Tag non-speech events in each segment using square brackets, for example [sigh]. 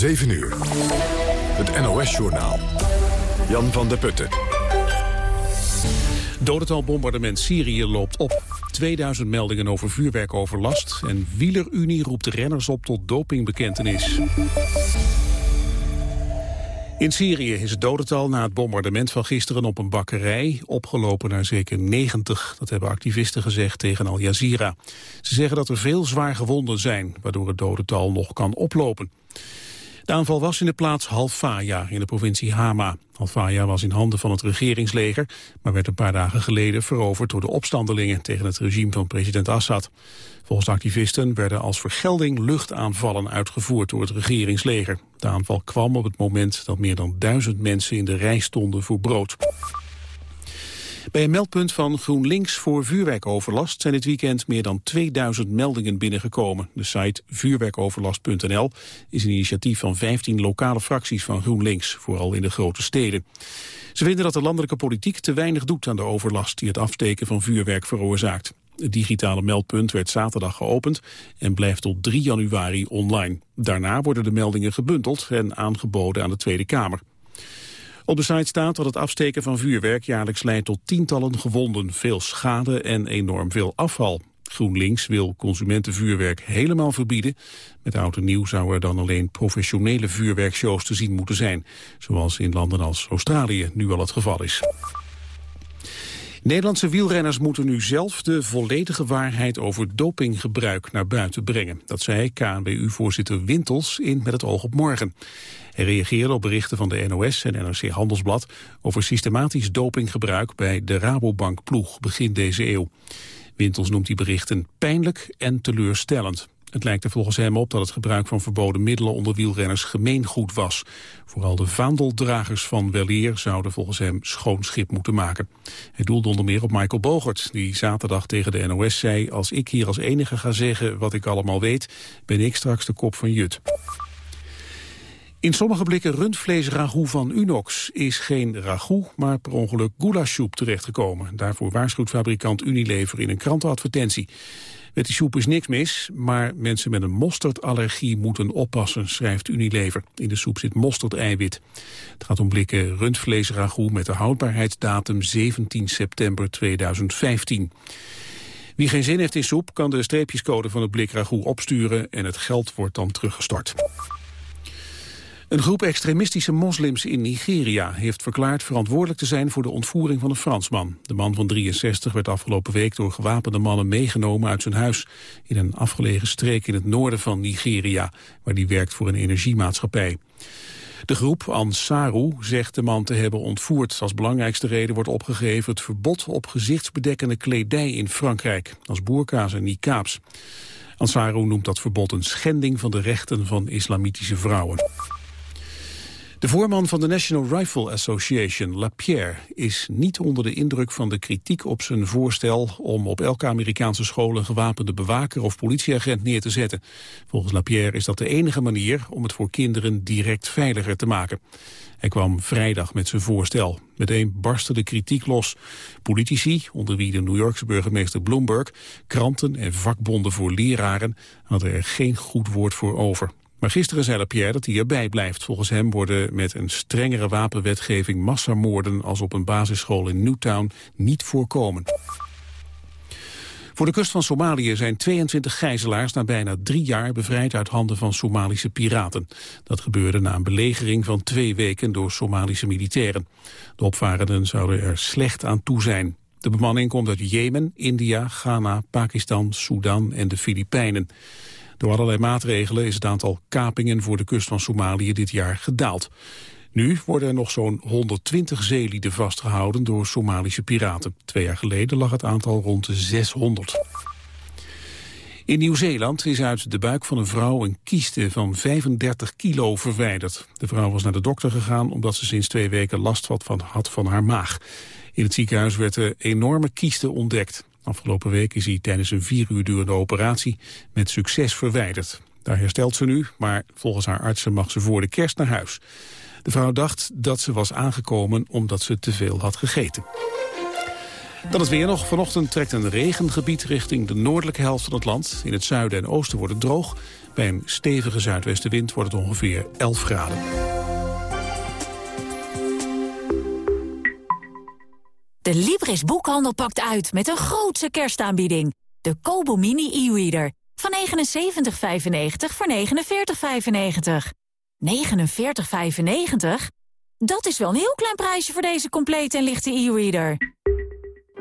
7 uur. Het NOS-journaal. Jan van der Putten. Dodental bombardement Syrië loopt op. 2000 meldingen over vuurwerkoverlast. En Wielerunie roept renners op tot dopingbekentenis. In Syrië is het dodental na het bombardement van gisteren op een bakkerij opgelopen naar zeker 90. Dat hebben activisten gezegd tegen Al Jazeera. Ze zeggen dat er veel zwaar gewonden zijn, waardoor het dodental nog kan oplopen. De aanval was in de plaats Halfaya in de provincie Hama. Halfaya was in handen van het regeringsleger, maar werd een paar dagen geleden veroverd door de opstandelingen tegen het regime van president Assad. Volgens activisten werden als vergelding luchtaanvallen uitgevoerd door het regeringsleger. De aanval kwam op het moment dat meer dan duizend mensen in de rij stonden voor brood. Bij een meldpunt van GroenLinks voor vuurwerkoverlast zijn dit weekend meer dan 2000 meldingen binnengekomen. De site vuurwerkoverlast.nl is een initiatief van 15 lokale fracties van GroenLinks, vooral in de grote steden. Ze vinden dat de landelijke politiek te weinig doet aan de overlast die het afsteken van vuurwerk veroorzaakt. Het digitale meldpunt werd zaterdag geopend en blijft tot 3 januari online. Daarna worden de meldingen gebundeld en aangeboden aan de Tweede Kamer. Op de site staat dat het afsteken van vuurwerk jaarlijks leidt tot tientallen gewonden, veel schade en enorm veel afval. GroenLinks wil consumentenvuurwerk helemaal verbieden. Met oud en nieuw zou er dan alleen professionele vuurwerkshows te zien moeten zijn. Zoals in landen als Australië nu al het geval is. Nederlandse wielrenners moeten nu zelf de volledige waarheid over dopinggebruik naar buiten brengen. Dat zei KNWU-voorzitter Wintels in Met het oog op morgen. Hij reageerde op berichten van de NOS en NRC Handelsblad over systematisch dopinggebruik bij de Rabobank-ploeg begin deze eeuw. Wintels noemt die berichten pijnlijk en teleurstellend. Het lijkt er volgens hem op dat het gebruik van verboden middelen onder wielrenners gemeengoed was. Vooral de vaandeldragers van weleer zouden volgens hem schoon schip moeten maken. Hij doelde onder meer op Michael Bogert, die zaterdag tegen de NOS zei... als ik hier als enige ga zeggen wat ik allemaal weet, ben ik straks de kop van Jut. In sommige blikken rundvleesragout van Unox is geen ragout, maar per ongeluk goulashsoep terechtgekomen. Daarvoor waarschuwt fabrikant Unilever in een krantenadvertentie. Met die soep is niks mis, maar mensen met een mosterdallergie moeten oppassen, schrijft Unilever. In de soep zit mosterdeiwit. Het gaat om blikken rundvleesragout met de houdbaarheidsdatum 17 september 2015. Wie geen zin heeft in soep kan de streepjescode van het blik ragout opsturen en het geld wordt dan teruggestort. Een groep extremistische moslims in Nigeria heeft verklaard verantwoordelijk te zijn voor de ontvoering van een Fransman. De man van 63 werd afgelopen week door gewapende mannen meegenomen uit zijn huis in een afgelegen streek in het noorden van Nigeria, waar die werkt voor een energiemaatschappij. De groep Ansaru zegt de man te hebben ontvoerd. Als belangrijkste reden wordt opgegeven het verbod op gezichtsbedekkende kledij in Frankrijk, als boerka's en niqabs. Ansaru noemt dat verbod een schending van de rechten van islamitische vrouwen. De voorman van de National Rifle Association, LaPierre, is niet onder de indruk van de kritiek op zijn voorstel om op elke Amerikaanse school een gewapende bewaker of politieagent neer te zetten. Volgens LaPierre is dat de enige manier om het voor kinderen direct veiliger te maken. Hij kwam vrijdag met zijn voorstel. Meteen barstte de kritiek los. Politici, onder wie de New Yorkse burgemeester Bloomberg, kranten en vakbonden voor leraren hadden er geen goed woord voor over. Maar gisteren zei Pierre dat hij erbij blijft. Volgens hem worden met een strengere wapenwetgeving massamoorden als op een basisschool in Newtown niet voorkomen. Voor de kust van Somalië zijn 22 gijzelaars na bijna drie jaar bevrijd uit handen van Somalische piraten. Dat gebeurde na een belegering van twee weken door Somalische militairen. De opvarenden zouden er slecht aan toe zijn. De bemanning komt uit Jemen, India, Ghana, Pakistan, Sudan en de Filipijnen. Door allerlei maatregelen is het aantal kapingen voor de kust van Somalië dit jaar gedaald. Nu worden er nog zo'n 120 zeelieden vastgehouden door Somalische piraten. Twee jaar geleden lag het aantal rond de 600. In Nieuw-Zeeland is uit de buik van een vrouw een kieste van 35 kilo verwijderd. De vrouw was naar de dokter gegaan omdat ze sinds twee weken last had van haar maag. In het ziekenhuis werd een enorme kieste ontdekt. Afgelopen week is hij tijdens een vier uur durende operatie met succes verwijderd. Daar herstelt ze nu, maar volgens haar artsen mag ze voor de kerst naar huis. De vrouw dacht dat ze was aangekomen omdat ze te veel had gegeten. Dan het weer nog. Vanochtend trekt een regengebied richting de noordelijke helft van het land. In het zuiden en oosten wordt het droog. Bij een stevige zuidwestenwind wordt het ongeveer 11 graden. De Libris Boekhandel pakt uit met een grootse kerstaanbieding. De Kobo Mini e-reader. Van 79,95 voor 49,95. 49,95? Dat is wel een heel klein prijsje voor deze complete en lichte e-reader.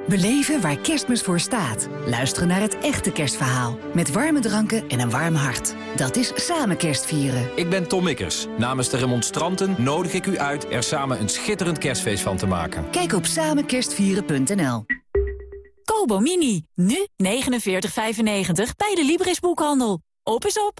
Beleven waar kerstmis voor staat. Luisteren naar het echte kerstverhaal. Met warme dranken en een warm hart. Dat is samen kerstvieren. Ik ben Tom Mikkers. Namens de remonstranten nodig ik u uit er samen een schitterend kerstfeest van te maken. Kijk op samenkerstvieren.nl Kobo Mini. Nu 49,95 bij de Libris Boekhandel. Op is op.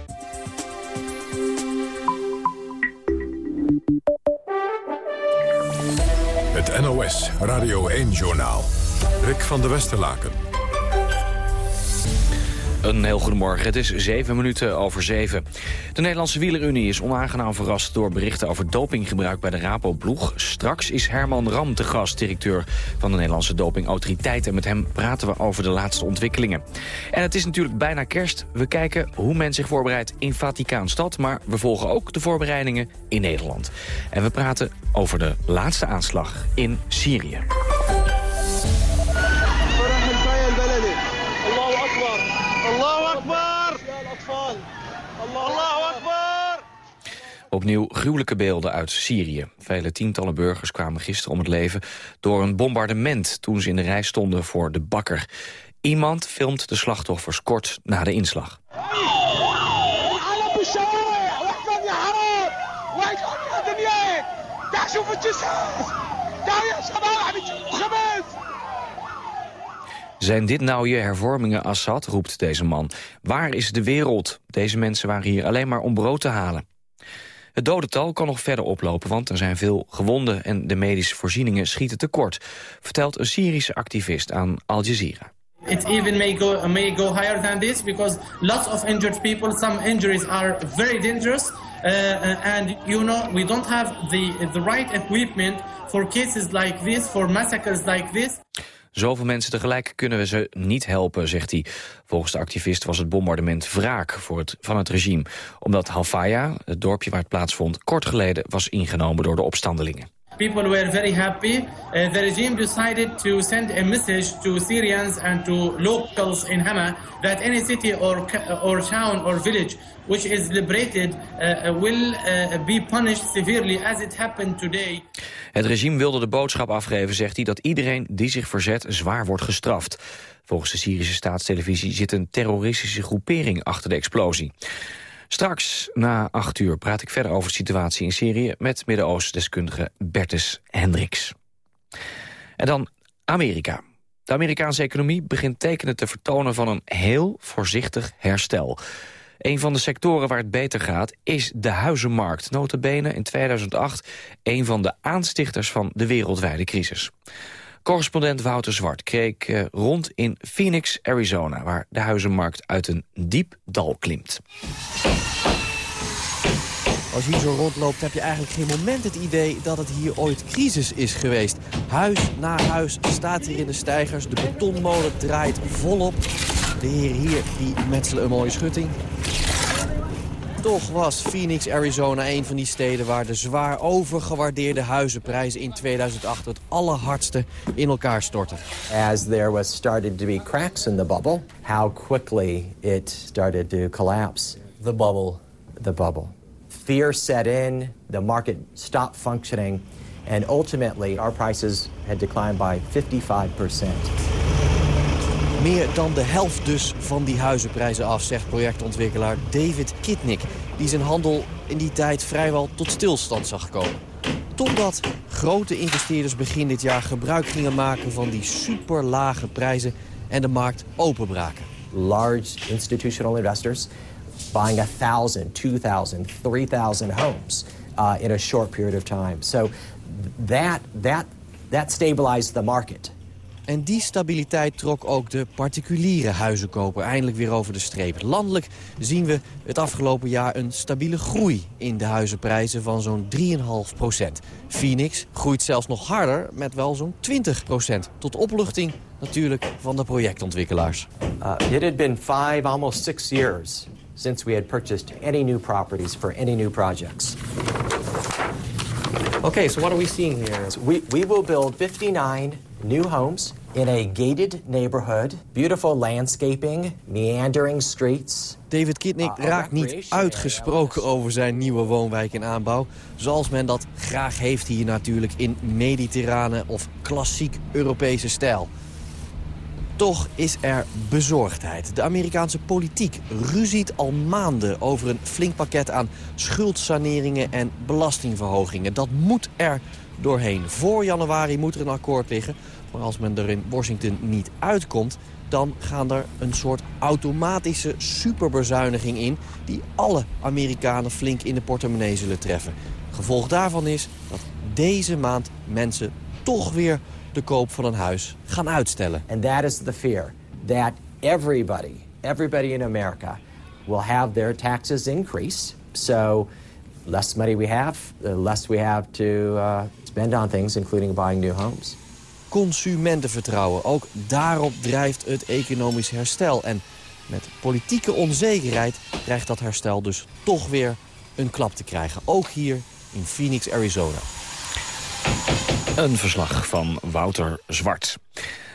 NOS Radio 1-journaal. Rick van der Westerlaken. Een heel goedemorgen. Het is zeven minuten over zeven. De Nederlandse Wielerunie is onaangenaam verrast door berichten over dopinggebruik bij de Rapo-ploeg. Straks is Herman Ram te gast, directeur van de Nederlandse Dopingautoriteit. En met hem praten we over de laatste ontwikkelingen. En het is natuurlijk bijna kerst. We kijken hoe men zich voorbereidt in Vaticaanstad. Maar we volgen ook de voorbereidingen in Nederland. En we praten over de laatste aanslag in Syrië. Opnieuw gruwelijke beelden uit Syrië. Vele tientallen burgers kwamen gisteren om het leven door een bombardement... toen ze in de rij stonden voor de bakker. Iemand filmt de slachtoffers kort na de inslag. Zijn dit nou je hervormingen, Assad, roept deze man. Waar is de wereld? Deze mensen waren hier alleen maar om brood te halen. Het dodental kan nog verder oplopen, want er zijn veel gewonden... en de medische voorzieningen schieten tekort, vertelt een Syrische activist aan Al Jazeera. It even may go, may go higher than this because lots of injured people, some injuries are very dangerous. Uh, and you know, we don't have the, the right equipment for cases like this, for massacres like this. Zoveel mensen tegelijk kunnen we ze niet helpen, zegt hij. Volgens de activist was het bombardement wraak voor het, van het regime. Omdat Halfaya, het dorpje waar het plaatsvond, kort geleden was ingenomen door de opstandelingen. People were very happy. Uh, the regime decided to send a message to Syrians and to locals in Hama that any city or, or town or village which is liberated uh, will uh, be punished severely as it happened today. Het regime wilde de boodschap afgeven, zegt hij, dat iedereen die zich verzet zwaar wordt gestraft. Volgens de Syrische staatstelevisie zit een terroristische groepering achter de explosie. Straks, na acht uur, praat ik verder over de situatie in Syrië... met Midden-Oosten-deskundige Bertus Hendricks. En dan Amerika. De Amerikaanse economie begint tekenen te vertonen van een heel voorzichtig herstel. Een van de sectoren waar het beter gaat is de huizenmarkt. Notabene in 2008 een van de aanstichters van de wereldwijde crisis. Correspondent Wouter Zwart kreeg eh, rond in Phoenix, Arizona... waar de huizenmarkt uit een diep dal klimt. Als je hier zo rondloopt heb je eigenlijk geen moment het idee dat het hier ooit crisis is geweest. Huis na huis staat hier in de stijgers. De betonmolen draait volop. De heren hier die metselen een mooie schutting. Toch was Phoenix, Arizona een van die steden waar de zwaar overgewaardeerde huizenprijzen in 2008 het allerhardste in elkaar stortten. As there was started to be cracks in the bubble, how quickly it started to collapse. The bubble. The bubble. Fear set in, the market stopped functioning, and ultimately our prices had declined by 55%. Meer dan de helft dus van die huizenprijzen af, zegt projectontwikkelaar David Kitnick... die zijn handel in die tijd vrijwel tot stilstand zag komen. Totdat grote investeerders begin dit jaar gebruik gingen maken van die superlage prijzen en de markt openbraken. Large institutional investors buying 1,000, 2,000, 3,000 homes uh, in a short period of time. So that, that, that stabilized the market. En die stabiliteit trok ook de particuliere huizenkoper eindelijk weer over de streep. Landelijk zien we het afgelopen jaar een stabiele groei in de huizenprijzen van zo'n 3,5 procent. Phoenix groeit zelfs nog harder met wel zo'n 20 procent. Tot opluchting natuurlijk van de projectontwikkelaars. Uh, it had been five, almost six years since we had purchased any new properties for any new projects. Okay, so what are we seeing here? We, we will build 59 new homes in a gated neighborhood, beautiful landscaping, meandering streets. David Kitnick raakt niet uitgesproken over zijn nieuwe woonwijk in aanbouw. Zoals men dat graag heeft hier natuurlijk in mediterrane of klassiek Europese stijl. Toch is er bezorgdheid. De Amerikaanse politiek ruziet al maanden over een flink pakket aan schuldsaneringen en belastingverhogingen. Dat moet er doorheen. Voor januari moet er een akkoord liggen. Maar als men er in Washington niet uitkomt, dan gaan er een soort automatische superbezuiniging in... die alle Amerikanen flink in de portemonnee zullen treffen. Gevolg daarvan is dat deze maand mensen toch weer de koop van een huis gaan uitstellen. And that is the fear that everybody, everybody in America will have their taxes increase. So less money we have, the less we have to uh, spend on things, including buying new homes. Consumentenvertrouwen, ook daarop drijft het economisch herstel. En met politieke onzekerheid krijgt dat herstel dus toch weer een klap te krijgen. Ook hier in Phoenix, Arizona. Een verslag van Wouter Zwart.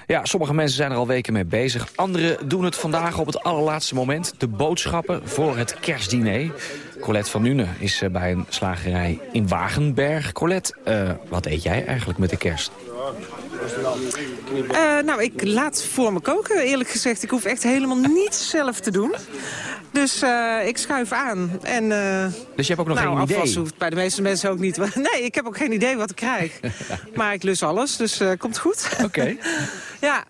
Ja, sommige mensen zijn er al weken mee bezig. Anderen doen het vandaag op het allerlaatste moment. De boodschappen voor het kerstdiner. Colette van Nuenen is eh, bij een slagerij in Wagenberg. Colette, uh, wat eet jij eigenlijk met de kerst? Uh, nou, ik laat voor me koken, eerlijk gezegd. Ik hoef echt helemaal niets zelf te doen. Dus uh, ik schuif aan. En, uh, dus je hebt ook nog nou, geen idee? hoeft bij de meeste mensen ook niet. [laughs] Nee, ik heb ook geen idee wat ik krijg. [laughs] maar ik lus alles, dus uh, komt goed. Oké. Okay. [laughs] ja,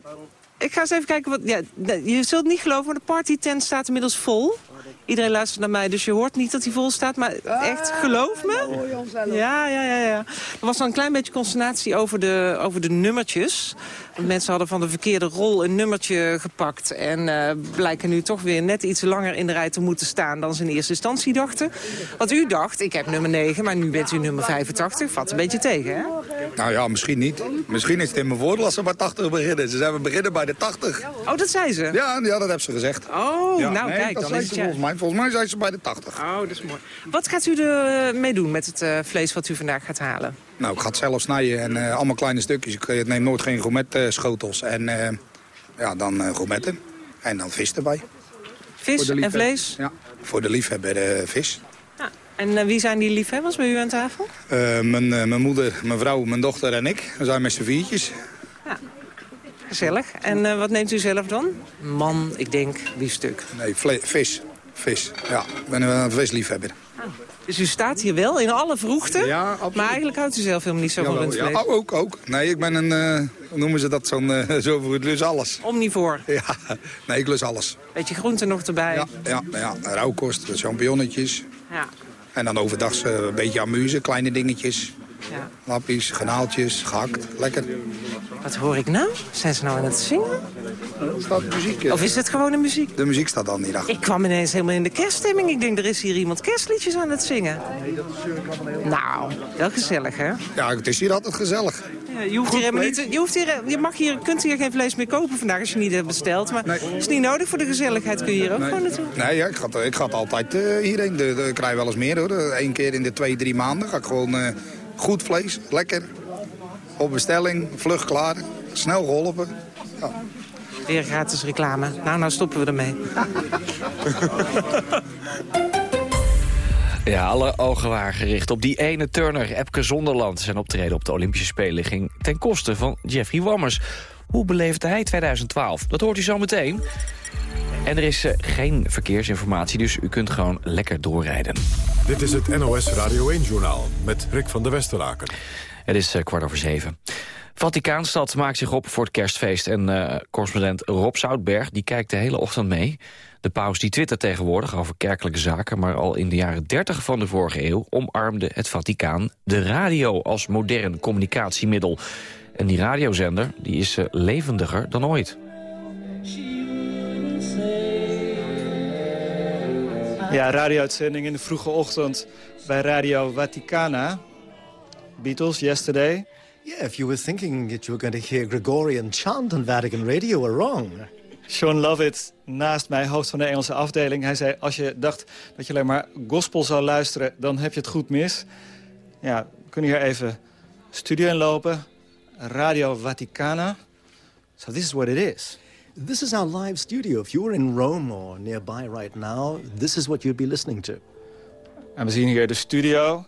ik ga eens even kijken. Wat, ja, je zult het niet geloven, maar de partytent staat inmiddels vol. Iedereen luistert naar mij, dus je hoort niet dat hij vol staat. Maar echt, geloof me. Ja, ja, ja, ja. Er was dan een klein beetje consternatie over de, over de nummertjes. Mensen hadden van de verkeerde rol een nummertje gepakt. En uh, blijken nu toch weer net iets langer in de rij te moeten staan... dan ze in eerste instantie dachten. Wat u dacht, ik heb nummer 9, maar nu bent u nummer 85. Valt een beetje tegen, hè? Nou ja, misschien niet. Misschien is het in mijn voordeel als ze bij 80 beginnen. Ze zeggen, we beginnen bij de 80. Oh, dat zei ze? Ja, ja dat hebben ze gezegd. Oh, ja, nou nee, kijk, dat dan is het... volgens mij. Volgens mij zijn ze bij de 80. Oh, dat is mooi. Wat gaat u ermee doen met het uh, vlees wat u vandaag gaat halen? Nou, ik ga het zelf snijden en uh, allemaal kleine stukjes. Ik neem nooit geen gourmet uh, schotels. En uh, ja, dan uh, gourmetten. En dan vis erbij. Vis en vlees? Ja, voor de liefhebber vis. Ja. En wie zijn die liefhebbers bij u aan tafel? mijn, mijn moeder, mijn vrouw, mijn dochter en ik. We zijn met z'n viertjes. Ja. Gezellig. En wat neemt u zelf dan? Man, ik denk, biefstuk. Nee, vis. Vis, ja. Ik ben een visliefhebber. Dus u staat hier wel in alle vroegte, ja, absoluut. maar eigenlijk houdt u zelf helemaal niet zo van rundvlees. Ja, ook, ook. Nee, ik ben een, uh, hoe noemen ze dat, zo'n uh, zo voor het lus alles. Omnivoor? Ja, nee, ik lus alles. Beetje groente nog erbij? Ja, ja, ja rauwkost, champignonnetjes. Ja. En dan overdag uh, een beetje amuse, kleine dingetjes. Ja. Lappies, genaaltjes, gehakt, lekker. Wat hoor ik nou? Zijn ze nou aan het zingen? Er staat muziek. Of is het gewoon een muziek? De muziek staat dan niet achter. Ik kwam ineens helemaal in de kerststemming. Ik denk, er is hier iemand kerstliedjes aan het zingen. Nou, wel gezellig, hè? Ja, het is hier altijd gezellig. Je, hoeft hier helemaal niet, je, hoeft hier, je mag hier, kunt hier geen vlees meer kopen vandaag als je niet hebt besteld. Maar het is niet nodig voor de gezelligheid. Kun je hier ook nee. gewoon naartoe. Nee, ja, ik, ga, ik ga altijd uh, hierheen. De, de, ik krijg wel eens meer hoor. Eén keer in de twee, drie maanden ga ik gewoon uh, goed vlees. Lekker. Op bestelling. Vlug klaar. Snel geholpen. Ja. Weer gratis reclame. Nou, nou stoppen we ermee. [laughs] Ja, alle ogen waren gericht op die ene Turner, Epke Zonderland. Zijn optreden op de Olympische Spelen ging ten koste van Jeffrey Wammers. Hoe beleefde hij 2012? Dat hoort u zo meteen. En er is uh, geen verkeersinformatie, dus u kunt gewoon lekker doorrijden. Dit is het NOS Radio 1-journaal met Rick van der Westeraken. Het is uh, kwart over zeven. Vaticaanstad maakt zich op voor het kerstfeest. En uh, correspondent Rob Zoutberg die kijkt de hele ochtend mee. De paus die twittert tegenwoordig over kerkelijke zaken... maar al in de jaren 30 van de vorige eeuw omarmde het Vaticaan de radio als modern communicatiemiddel. En die radiozender die is uh, levendiger dan ooit. Ja, radio-uitzending in de vroege ochtend bij Radio Vaticana. Beatles, Yesterday. Yeah, if you were thinking that you were going to hear Gregorian chant on Vatican Radio, you were wrong. Sean Lovett, naast mij, hoofd van de Engelse afdeling. Hij zei, als je dacht dat je alleen maar gospel zou luisteren... dan heb je het goed mis. Ja, we kunnen hier even studio inlopen. Radio Vaticana. So this is what it is. This is our live studio. If you were in Rome or nearby right now... this is what you'd be listening to. En we zien hier de studio.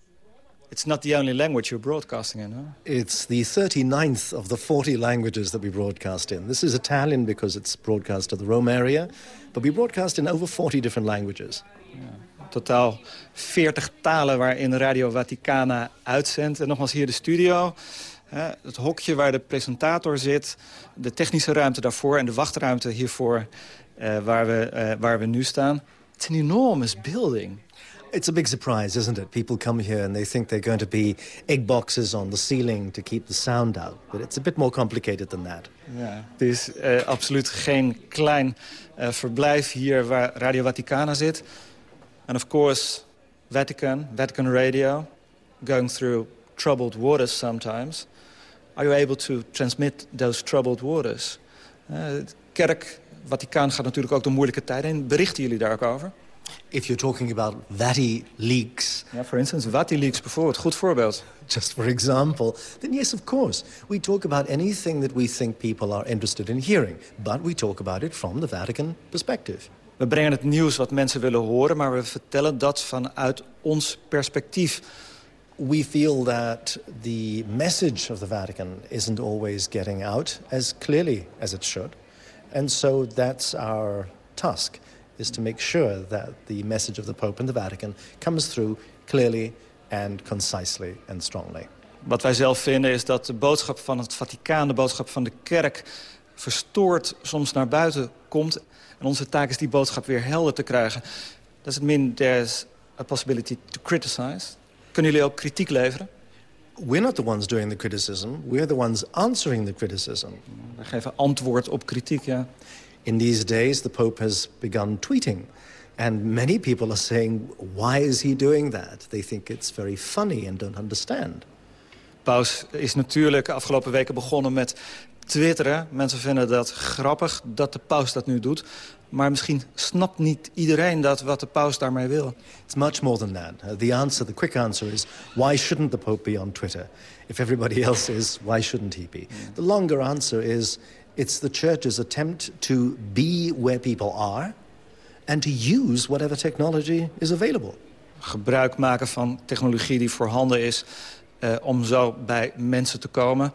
It's not the only language you're broadcasting in, huh? It's the 39th of the 40 languages that we broadcast in. This is Italian because it's broadcast to the Rome area. But we broadcast in over 40 different languages. Ja, totaal 40 talen waarin Radio Vaticana uitzendt. En nogmaals hier de studio. Hè, het hokje waar de presentator zit. De technische ruimte daarvoor en de wachtruimte hiervoor uh, waar, we, uh, waar we nu staan. It's an enormous building. It's a big surprise, isn't it? People come here and they think they're going to be egg boxes on the ceiling to keep the sound out. But it's a bit more complicated than that. Ja, het is uh, absoluut geen klein uh, verblijf hier waar Radio Vaticana zit. And of course, Vatican, Vatican Radio, going through troubled waters sometimes. Are you able to transmit those troubled waters? Uh, kerk, Vaticaan gaat natuurlijk ook door moeilijke tijden in. Berichten jullie daar ook over? If you're talking about Vati leaks... Ja, for instance, Vati leaks bijvoorbeeld. Goed voorbeeld. Just for example. Then yes, of course. We talk about anything that we think people are interested in hearing. But we talk about it from the Vatican perspective. We brengen het nieuws wat mensen willen horen... maar we vertellen dat vanuit ons perspectief. We feel that the message of the Vatican isn't always getting out as clearly as it should. And so that's our task is to make sure that the message of the Pope and the Vatican comes through clearly and concisely and strongly. Wat wij zelf vinden is dat de boodschap van het Vaticaan, de boodschap van de kerk, verstoord soms naar buiten komt. En onze taak is die boodschap weer helder te krijgen. Does it mean there's a possibility to criticize? Kunnen jullie ook kritiek leveren? We're not the ones doing the criticism. We're the ones answering the criticism. We geven antwoord op kritiek, ja. In these days, the Pope has begun tweeting. And many people are saying, why is he doing that? They think it's very funny and don't understand. Paus is natuurlijk afgelopen weken begonnen met twitteren. Mensen vinden dat grappig dat de paus dat nu doet. Maar misschien snapt niet iedereen dat wat de paus daarmee wil. It's much more than that. The answer, the quick answer is, why shouldn't the Pope be on Twitter? If everybody [laughs] else is, why shouldn't he be? Mm. The longer answer is, it's the church's attempt to be where people are and to use whatever technology is available. Gebruik maken van technologie die voorhanden is uh, om zo bij mensen te komen.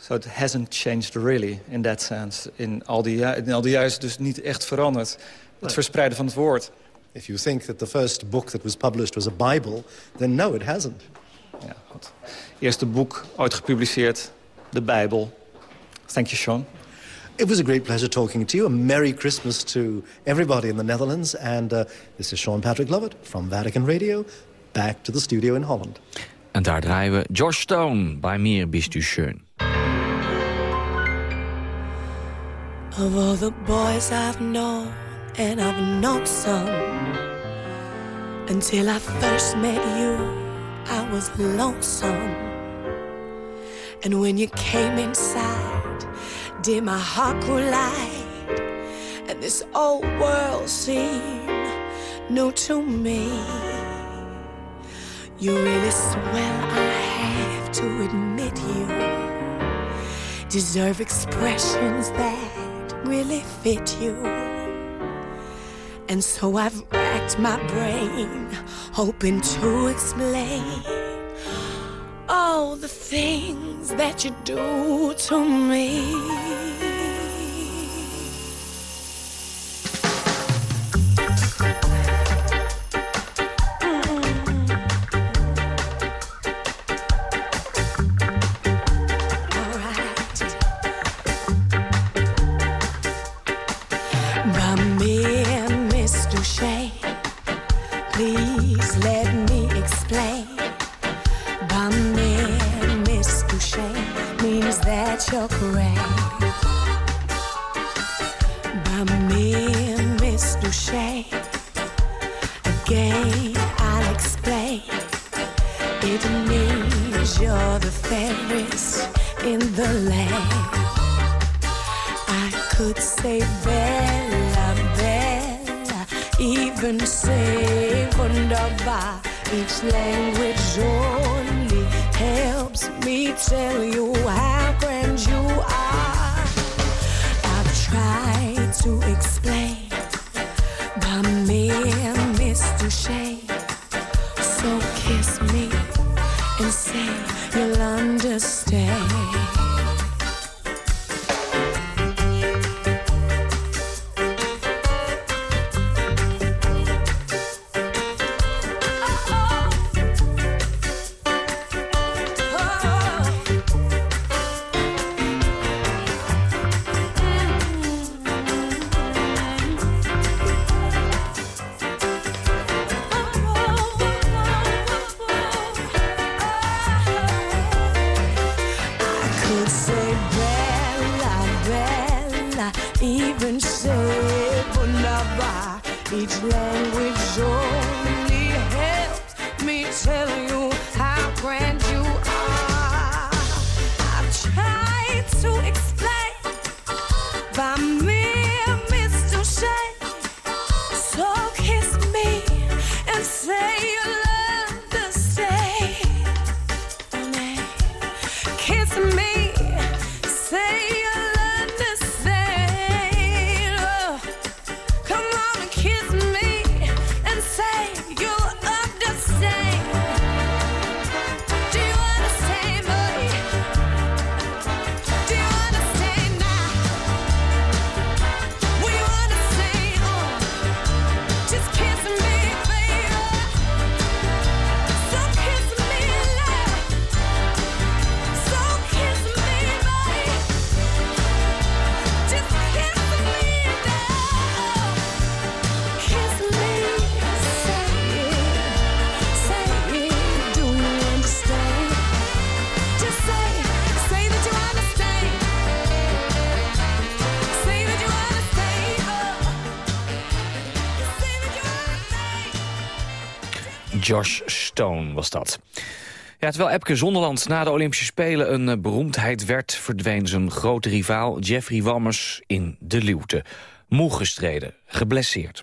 So it hasn't changed really in that sense. In al die, in al die jaren is het dus niet echt veranderd. Het right. verspreiden van het woord. If you think that the first book that was published was a Bible, then no, it hasn't. Ja, goed. Eerste boek ooit gepubliceerd, de Bijbel. Thank you, Sean. It was a great pleasure talking to you. A Merry Christmas to everybody in the Netherlands. And uh, this is Sean Patrick Lovett from Vatican Radio. Back to the studio in Holland. En daar draaien we George Stone, Bij mir bist du schön. Of all the boys I've known, and I've known some, until I first met you, I was lonesome. And when you came inside, dear, my heart grew light. And this old world seemed new to me. You really swell, I have to admit you deserve expressions that really fit you. And so I've racked my brain, hoping to explain all the things that you do to me. By me and Miss again I'll explain. It means you're the fairest in the land. I could say Bella, Bella, even say Wunderbar. Each language only helps me tell you how grand you are. I've tried to explain Josh Stone was dat. Ja, terwijl Epke Zonderland na de Olympische Spelen een eh, beroemdheid werd... verdween zijn grote rivaal Jeffrey Wammers in de luwte. Moe gestreden, geblesseerd.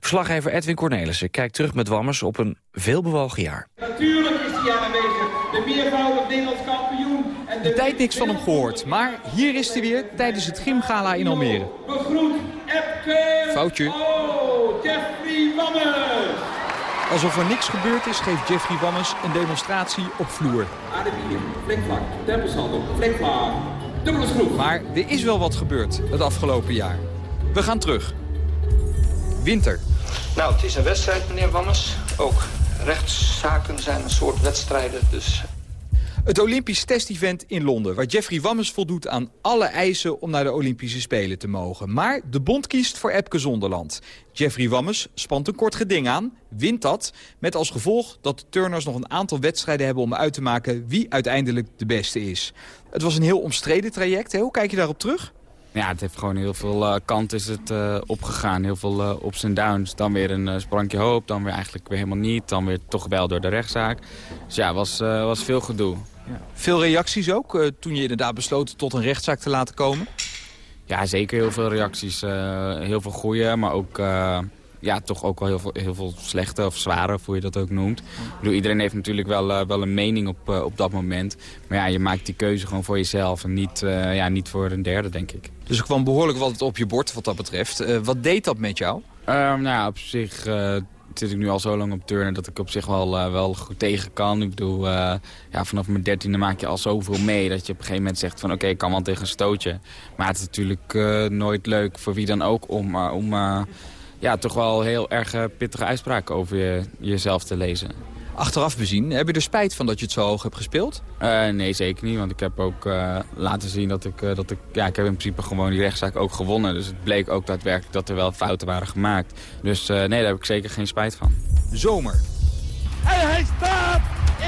Verslaggever Edwin Cornelissen kijkt terug met Wammers op een veelbewogen jaar. Natuurlijk is hij aanwezig, de meervoudig Nederlands kampioen. En De tijd niks van hem gehoord, maar hier is hij weer tijdens het gymgala in Almere. Begroet Epke. Foutje. Oh, Jeffrey Wammers. Alsof er niks gebeurd is, geeft Jeffrey Wammers een demonstratie op vloer. Flikvlak, flikvlak. Dubbele schroef. Maar er is wel wat gebeurd het afgelopen jaar. We gaan terug. Winter. Nou, het is een wedstrijd, meneer Wammers. Ook rechtszaken zijn een soort wedstrijden, dus... Het Olympisch testevent in Londen, waar Jeffrey Wammers voldoet aan alle eisen om naar de Olympische Spelen te mogen. Maar de bond kiest voor Epke Zonderland. Jeffrey Wammers spant een kort geding aan, wint dat, met als gevolg dat de turners nog een aantal wedstrijden hebben om uit te maken wie uiteindelijk de beste is. Het was een heel omstreden traject, hoe kijk je daarop terug? Ja, het heeft gewoon heel veel uh, kant is het uh, opgegaan. Heel veel uh, ups en downs. Dan weer een sprankje hoop, dan weer eigenlijk weer helemaal niet. Dan weer toch wel door de rechtszaak. Dus ja, was, was veel gedoe. Ja. Veel reacties ook, uh, toen je inderdaad besloten tot een rechtszaak te laten komen? Ja, zeker heel veel reacties. Uh, heel veel goede, maar ook uh, ja, toch ook wel heel veel, heel veel slechte of zware, hoe je dat ook noemt. Ik bedoel, iedereen heeft natuurlijk wel, wel een mening op, op dat moment. Maar ja, je maakt die keuze gewoon voor jezelf en niet, ja, niet voor een derde, denk ik. Dus er kwam behoorlijk wat op je bord wat dat betreft. wat deed dat met jou? nou ja, op zich zit ik nu al zo lang op turnen dat ik op zich wel, uh, wel goed tegen kan. Ik bedoel, uh, ja, vanaf mijn dertiende maak je al zoveel mee dat je op een gegeven moment zegt van oké, ik kan wel tegen een stootje. Maar het is natuurlijk uh, nooit leuk voor wie dan ook om, om ja, toch wel heel erg pittige uitspraken over je, jezelf te lezen. Achteraf bezien, heb je er spijt van dat je het zo hoog hebt gespeeld? Uh, nee, zeker niet. Want ik heb ook uh, laten zien dat ik, uh, dat ik... Ja, ik heb in principe gewoon die rechtszaak ook gewonnen. Dus het bleek ook daadwerkelijk dat er wel fouten waren gemaakt. Dus nee, daar heb ik zeker geen spijt van. Zomer. En hij staat!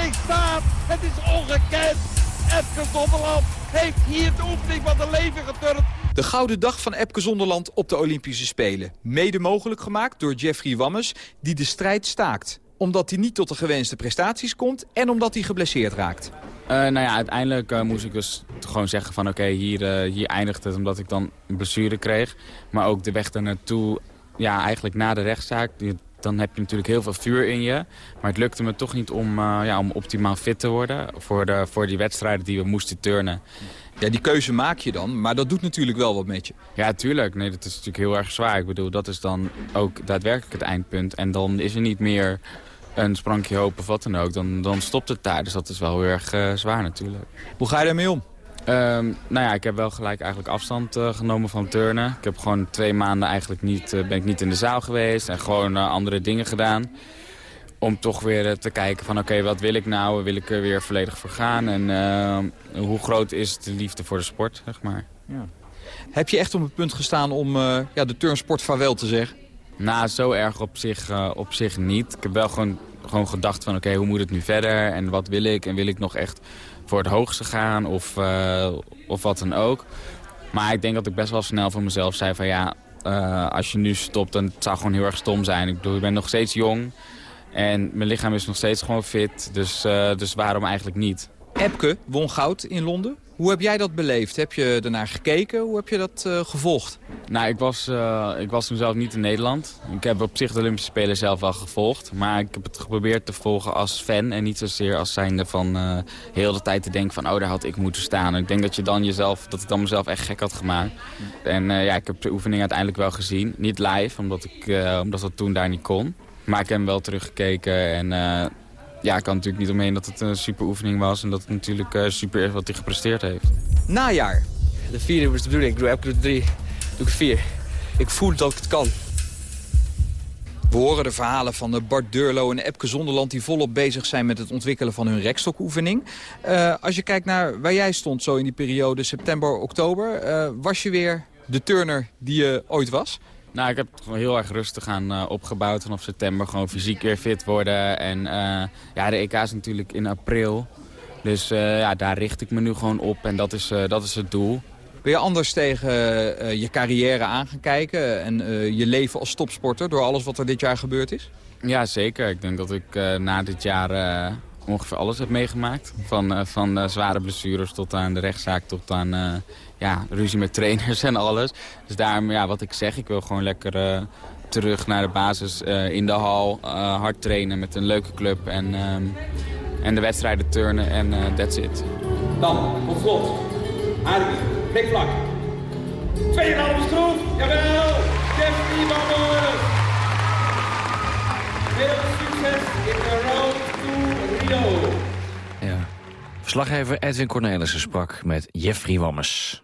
Ik sta! Het is ongekend! Epke Zonderland heeft hier de oefening van de leven geturnd. De gouden dag van Epke Zonderland op de Olympische Spelen. Mede mogelijk gemaakt door Jeffrey Wammes, die de strijd staakt omdat hij niet tot de gewenste prestaties komt en omdat hij geblesseerd raakt. Uh, nou ja, uiteindelijk uh, moest ik dus gewoon zeggen van oké, hier, uh, hier eindigt het omdat ik dan een blessure kreeg. Maar ook de weg daar naartoe, ja eigenlijk na de rechtszaak, dan heb je natuurlijk heel veel vuur in je. Maar het lukte me toch niet om, ja, om optimaal fit te worden voor, de, voor die wedstrijden die we moesten turnen. Ja, die keuze maak je dan, maar dat doet natuurlijk wel wat met je. Ja, tuurlijk. Nee, dat is natuurlijk heel erg zwaar. Ik bedoel, dat is dan ook daadwerkelijk het eindpunt. En dan is er niet meer een sprankje hoop of wat dan ook. Dan, dan stopt het daar. Dus dat is wel heel erg uh, zwaar natuurlijk. Hoe ga je daarmee om? Um, nou ja, ik heb wel gelijk eigenlijk afstand uh, genomen van turnen. Ik heb gewoon twee maanden eigenlijk niet, uh, ben ik niet in de zaal geweest. En gewoon andere dingen gedaan om toch weer te kijken van oké, okay, wat wil ik nou? Wil ik er weer volledig voor gaan? En uh, hoe groot is de liefde voor de sport, zeg maar. Ja. Heb je echt op het punt gestaan om ja, de turnsport vaarwel te zeggen? Nou, zo erg op zich, uh, op zich niet. Ik heb wel gewoon, gewoon gedacht van oké, hoe moet het nu verder? En wat wil ik? En wil ik nog echt voor het hoogste gaan? Of, of wat dan ook? Maar ik denk dat ik best wel snel voor mezelf zei van ja, als je nu stopt, dan het zou gewoon heel erg stom zijn. Ik bedoel, ik ben nog steeds jong. En mijn lichaam is nog steeds gewoon fit, dus, dus waarom eigenlijk niet? Epke won goud in Londen. Hoe heb jij dat beleefd? Heb je ernaar gekeken? Hoe heb je dat uh, gevolgd? Nou, ik was, uh, ik was toen zelf niet in Nederland. Ik heb op zich de Olympische Spelen zelf wel gevolgd. Maar ik heb het geprobeerd te volgen als fan. En niet zozeer als zijnde van uh, heel de tijd te denken van... oh, daar had ik moeten staan. Ik denk dat, je dan jezelf, dat ik dan mezelf echt gek had gemaakt. En ja, ik heb de oefening uiteindelijk wel gezien. Niet live, omdat, ik, omdat dat toen daar niet kon. Maar ik heb hem wel teruggekeken en ja, ik kan natuurlijk niet omheen dat het een super oefening was. En dat het natuurlijk uh, super is wat hij gepresteerd heeft. Najaar. De vierde was de bedoeling. Ik doe elke de drie. Doe ik vier. Ik voel dat ik het kan. We horen de verhalen van Bart Durlo en Epke Zonderland... die volop bezig zijn met het ontwikkelen van hun rekstokoefening. Uh, als je kijkt naar waar jij stond zo in die periode september, oktober... Uh, was je weer de turner die je ooit was? Nou, ik heb het gewoon heel erg rustig aan uh, opgebouwd vanaf september. Gewoon fysiek weer fit worden. En uh, ja, de EK is natuurlijk in april. Dus uh, ja, daar richt ik me nu gewoon op en dat is, dat is het doel. Ben je anders tegen je carrière aan gaan kijken en je leven als topsporter... door alles wat er dit jaar gebeurd is? Ja, zeker. Ik denk dat ik na dit jaar ongeveer alles heb meegemaakt. Van, van zware blessures tot aan de rechtszaak tot aan ja, ruzie met trainers en alles. Dus daarom, ja, wat ik zeg, ik wil gewoon lekker terug naar de basis in de hal. Hard trainen met een leuke club en, um, en de wedstrijden turnen en that's it. Dan, tot slot, Arby, vlak. 2,5 schroef, jawel, Jeffrey Babbers. Veel succes in de road. Ja. Verslaggever Edwin Cornelissen sprak met Jeffrey Wammes.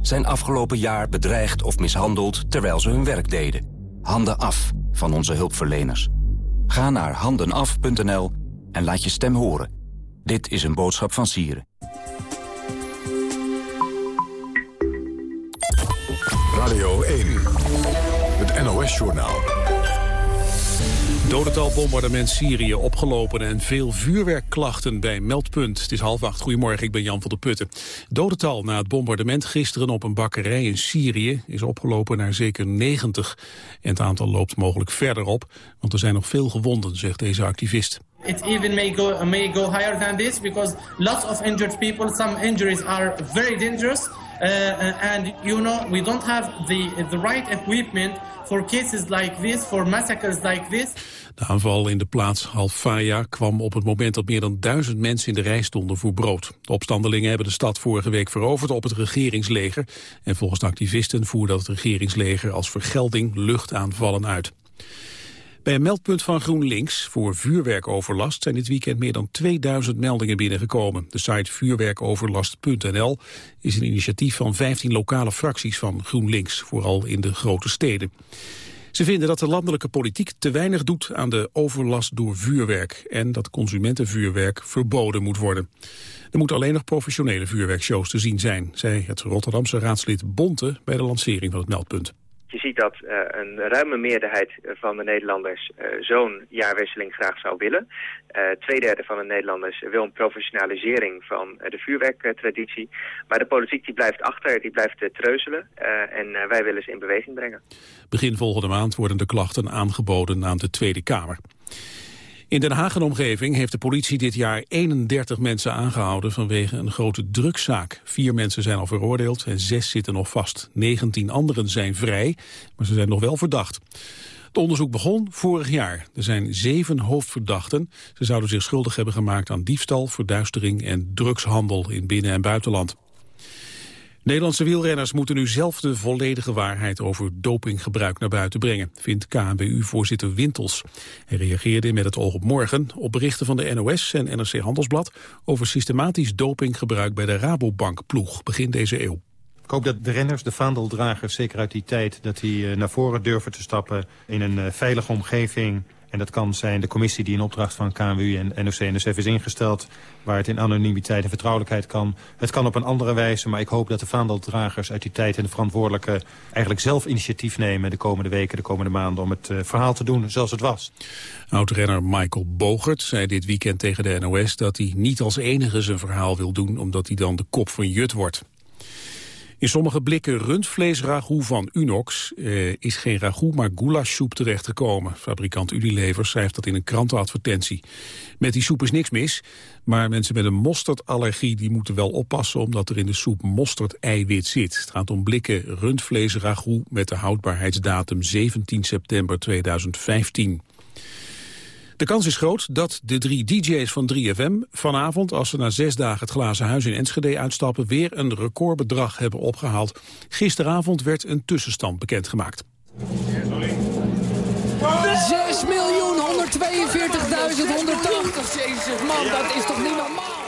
zijn afgelopen jaar bedreigd of mishandeld terwijl ze hun werk deden. Handen af van onze hulpverleners. Ga naar handenaf.nl en laat je stem horen. Dit is een boodschap van Sieren. Radio 1, het NOS-journaal. Dodental bombardement Syrië opgelopen en veel vuurwerkklachten bij Meldpunt. Het is half acht. Goedemorgen, ik ben Jan van der Putten. Dodental na het bombardement gisteren op een bakkerij in Syrië is opgelopen naar zeker 90. En het aantal loopt mogelijk verder op, want er zijn nog veel gewonden, zegt deze activist. It even may go may go higher than this because lots of injured people. Some injuries are very dangerous, uh, and you know we don't have the the right equipment for cases like this, for massacres like this. De aanval in de plaats Halfaya kwam op het moment dat meer dan duizend mensen in de rij stonden voor brood. De opstandelingen hebben de stad vorige week veroverd op het regeringsleger. En volgens activisten voerde het regeringsleger als vergelding luchtaanvallen uit. Bij een meldpunt van GroenLinks voor vuurwerkoverlast zijn dit weekend meer dan 2000 meldingen binnengekomen. De site vuurwerkoverlast.nl is een initiatief van 15 lokale fracties van GroenLinks, vooral in de grote steden. Ze vinden dat de landelijke politiek te weinig doet aan de overlast door vuurwerk en dat consumentenvuurwerk verboden moet worden. Er moeten alleen nog professionele vuurwerkshows te zien zijn, zei het Rotterdamse raadslid Bonte bij de lancering van het meldpunt. Je ziet dat uh, een ruime meerderheid van de Nederlanders uh, zo'n jaarwisseling graag zou willen. Uh, Tweederde van de Nederlanders wil een professionalisering van de vuurwerktraditie. Maar de politiek die blijft achter, die blijft treuzelen. en wij willen ze in beweging brengen. Begin volgende maand worden de klachten aangeboden aan de Tweede Kamer. In Den Haag en omgeving heeft de politie dit jaar 31 mensen aangehouden vanwege een grote drugszaak. Vier mensen zijn al veroordeeld en zes zitten nog vast. 19 anderen zijn vrij, maar ze zijn nog wel verdacht. Het onderzoek begon vorig jaar. Er zijn zeven hoofdverdachten. Ze zouden zich schuldig hebben gemaakt aan diefstal, verduistering en drugshandel in binnen- en buitenland. Nederlandse wielrenners moeten nu zelf de volledige waarheid over dopinggebruik naar buiten brengen, vindt KNWU-voorzitter Wintels. Hij reageerde met het oog op morgen op berichten van de NOS en NRC Handelsblad over systematisch dopinggebruik bij de Rabobank-ploeg begin deze eeuw. Ik hoop dat de renners, de vaandeldragers, zeker uit die tijd... dat die naar voren durven te stappen in een veilige omgeving... En dat kan zijn de commissie die in opdracht van KNWU en NOC-NSF is ingesteld... waar het in anonimiteit en vertrouwelijkheid kan. Het kan op een andere wijze, maar ik hoop dat de vaandeldragers uit die tijd... en de verantwoordelijke eigenlijk zelf initiatief nemen de komende weken, de komende maanden... om het uh, verhaal te doen zoals het was. Oud-renner Michael Bogert zei dit weekend tegen de NOS... dat hij niet als enige zijn verhaal wil doen, omdat hij dan de kop van Jut wordt. In sommige blikken rundvleesragout van Unox eh, is geen ragout, maar goulashsoep terechtgekomen. Fabrikant Unilever schrijft dat in een krantenadvertentie. Met die soep is niks mis, maar mensen met een mosterdallergie die moeten wel oppassen omdat er in de soep mosterd-eiwit zit. Het gaat om blikken rundvleesragout met de houdbaarheidsdatum 17 september 2015. De kans is groot dat de drie DJ's van 3FM vanavond, als ze na zes dagen het glazen huis in Enschede uitstappen, weer een recordbedrag hebben opgehaald. Gisteravond werd een tussenstand bekendgemaakt. 6.142.180. Jezus, man, dat is toch niet normaal?